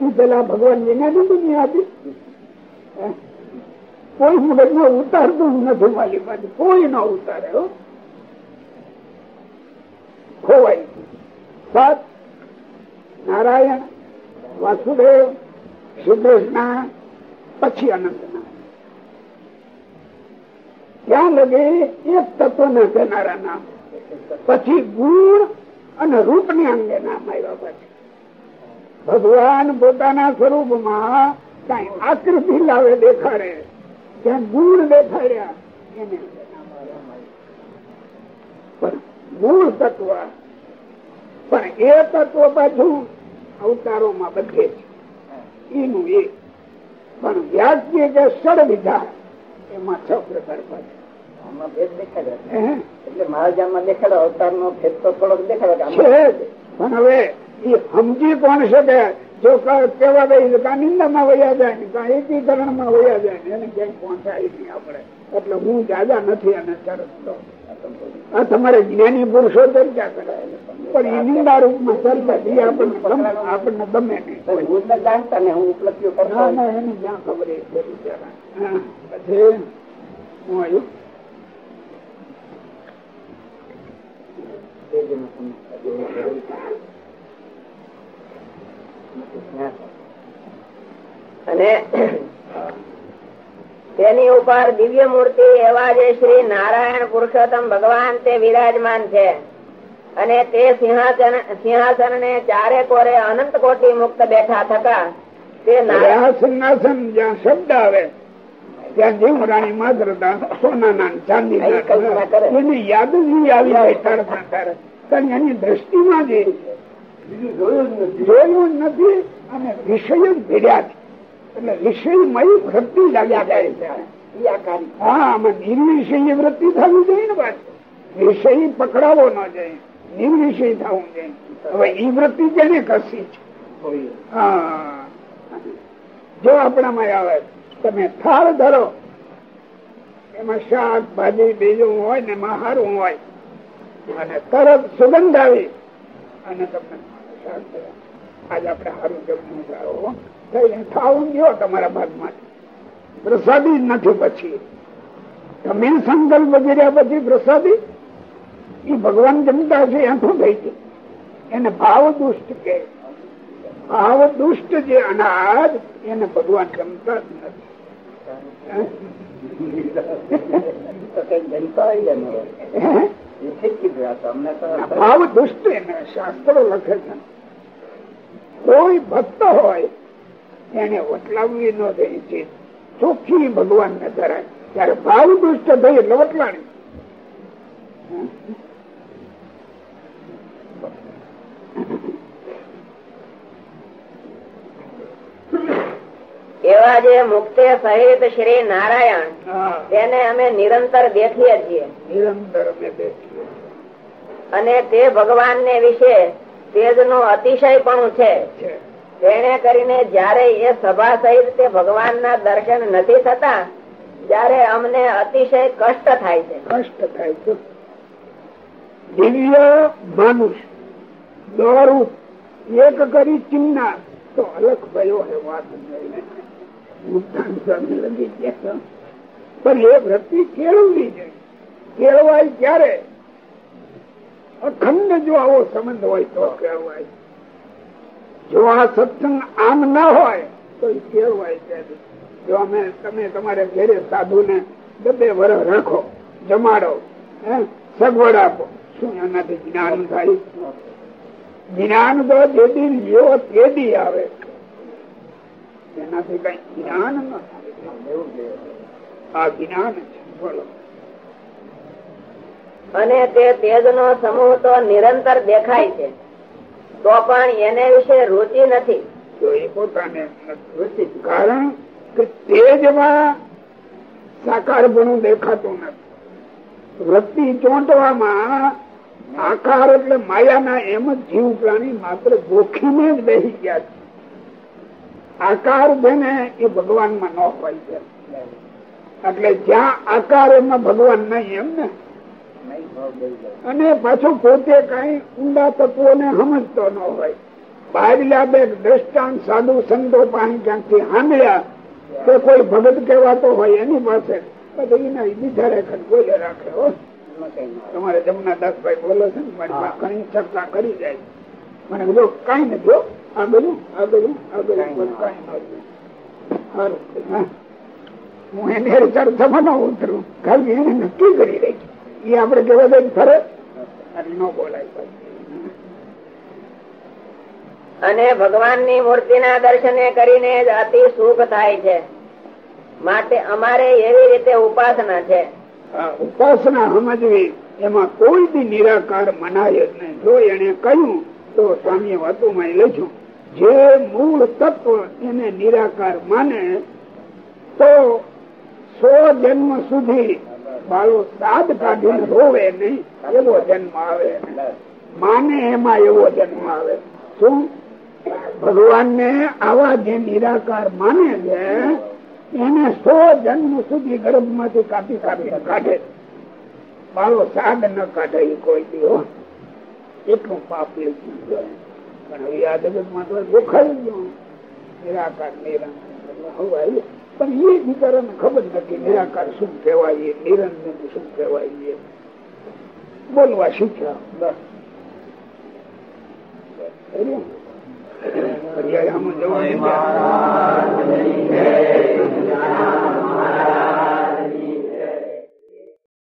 એ પેલા ભગવાન વિનાની દુનિયા હતી હે? કોઈ ઉતારતું નથી માલી કોઈ ન ઉતારે, હો. ખોવાય સત, નારાયણ, વાસુદેવ શ્રીકૃષ્ણ પછી અનંતના. ત્યાં લગે એક તત્વ ના કહેનારા નામ. પછી ગુણ અને રૂપની અંગે નામ આવ્યા પછી. ભગવાન પોતાના સ્વરૂપમાં કઈ આકૃતિ લાવે દેખાડે. ત્યાં ગુણ દેખાડ્યા, એને મૂળ તત્વ પણ એ તત્વ પાછું અવતારોમાં બધે છે એનું એ પણ વ્યાજ્ય કે સડ વિધા એમાં છ પ્રકાર પાછું અવતાર. પણ હવે એ સમજી કોણ શકે? જો કેવા તો કાં વયા જાય ને કાં એકીકરણમાં વયા જાય ને એને ક્યાંય પહોંચાય નહીં આપણે. એટલે હું જાજા નથી અને શરત તો આ તમારે જ્ઞાની પુરુષો ચર્ચા પણ એ નિંદા રૂપમાં ચર્ચા એ આપણને આપણને ગમે નહીં. હું જાણતા ને હું ઉપલબ્ધિઓ કરતો ના ના જ્યાં ખબર એ હા, પછી હું આવ્યું. અને તેની ઉપર દિવ્ય મૂર્તિ એવા જે શ્રી નારાયણ પુરુષોત્તમ ભગવાન તે વિરાજમાન છે અને તે સિંહાસન સિંહાસન ને ચારે કોરે અનંત કોટી મુક્ત બેઠા થતા તે નારાયણ જ્યાં શબ્દ આવે ત્યાં જીવ રાણી માત્ર સોનાના કરે. એની યાદ જ આવી જાય તરત તરત. કારણ એની દ્રષ્ટિમાં જે જોયું જ નથી અને વિષય જ ભીડ્યા છે એટલે વિષયમય વૃત્તિ લાગ્યા જાય છે હા આમાં નિર્વિષય વૃત્તિ થવી જોઈએ ને પાછું. વિષય પકડાવો ન જાય નિર્વિષય થવું જોઈએ. હવે ઈ વૃત્તિ જેને કસી છે. હા. જો આપણામાં આવે તમે થાળ ધરો. એમાં શાક ભાજી બીજું હોય ને એમાં હોય. અને તરત સુગંધ આવી. અને તમને શાક આપણે આજ સારું જમવું જાઓ પ્રસાદી નથી પછી. તમે સંકલ્પ કર્યા પછી પ્રસાદી? એ ભગવાન જમતા છે, આખું થઈ ગયું એને ભાવ દુષ્ટ કે? ભાવ દુષ્ટ જે અનાજ, એને ભગવાન જમતા જ નથી. ભાવ દુષ્ટ એને, શાસ્ત્રો લખે છે. કોઈ ભક્ત હોય એને વટલાવવી ન થઈ છે. ચોખ્ખી ભગવાન ને ધરાય. ત્યારે ભાવ દુષ્ટ થઈ એટલે વટલાણી. એવા જે મુક્ત સહિત શ્રી નારાયણ તેને અમે નિરંતર દેખીએ છીએ. નિરંતર અમે દેખીએ અને તે ભગવાન ને વિશે તેજનું અતિશય પણ છે. તેને કરીને જયારે એ સભા સહિત તે ભગવાન ના દર્શન નથી થતા, ત્યારે અમને અતિશય કષ્ટ થાય છે. કષ્ટ થાય છે. દિવ્ય માનુષ, દોરું, એક કરી ચિન્ના તો અલગ ભયો હે વાત લગી ગયા પણ એ વૃત્તિ કેળવવી જોઈએ. કેળવાય ક્યારે? અખંડ જો આવો સંબંધ હોય તો કેળવાય. જો આ સત્સંગ આમ ના હોય, તો કેવાય જો અમે, તમે તમારે ઘેરે સાધુ ને બબે વરસ રાખો, જમાડો સગવડ આપો. શું એનાથી જ્ઞાન થાય? જ્ઞાન તો જેદી લ્યો તેદી આવે. એનાથી કઈ જ્ઞાન ન આ જ્ઞાન છે, બોલો. અને તે તેજ નો સમૂહ તો નિરંતર દેખાય છે. તો પણ એને વિશે રુચિ નથી. તો એ પોતાને કારણ કે દેખાતું નથી. વૃત્તિ ચોંટવામાં આકાર એટલે માયાના એમ જ જીવ પ્રાણી માત્ર ગોખીને જ બેસી ગયા છે. આકાર બને એ ભગવાનમાં ન હોય. છે એટલે જ્યાં આકાર એમાં ભગવાન નહીં એમ ને અને પાછો પોતે કઈ ઊંડા તત્વો ને સમજતો ન હોય. બહારલા બે દ્રષ્ટાંત સાધુ સંતો પાસે ક્યાંકથી સાંભળ્યા કે કોઈ ભગત કહેવાતો હોય એની પાસે પછી એના બીજા બોલે રાખે હો. તમારે જમના દાસભાઈ બોલો છે ને ઘણી ચર્ચા કરી જાય. મને જો કઈ નથી આ બધું આ બધું આ બધું કઈ નથી. હું. એને ચર્ચામાં ન ઉતરું. ખાલી એને નક્કી કરી રહી એ આપડે જોવા દે ફરે. એટલે ન બોલાય અને ભગવાનની મૂર્તિ ના દર્શને કરીને જ અતિ સુખ થાય છે. માટે અમારે એવી રીતે ઉપાસના છે. ઉપાસના સમજવી એમાં કોઈ બી નિરાકાર મનાય જ નહીં. જો એને કહ્યું તો સ્વામી વાતોમાં લખ્યું જે મૂળ તત્વ એને નિરાકાર માને તો સો જન્મ સુધી બાળો દાદ કાઢીને રોવે નહીં, એવો જન્મ આવે. માને એમાં એવો જન્મ આવે. શું? ભગવાન ને આવા જે નિરાકાર માને છે, એને સો જન્મ સુધી ગર્ભમાંથી કાપી કાપી કાઢે. બાળો સાદ ન કાઢે કોઈ દીવો એટલું પાપ લીધું પણ હવે આ જગતમાં તો ગોખાઈ ગયું નિરાકાર નિરંતર પણ એ બિચારાને ખબર નથી નિરાકાર શું કહેવાય, નિરંજન શું કહેવાય બોલવા શીખ્યા આમ જવાની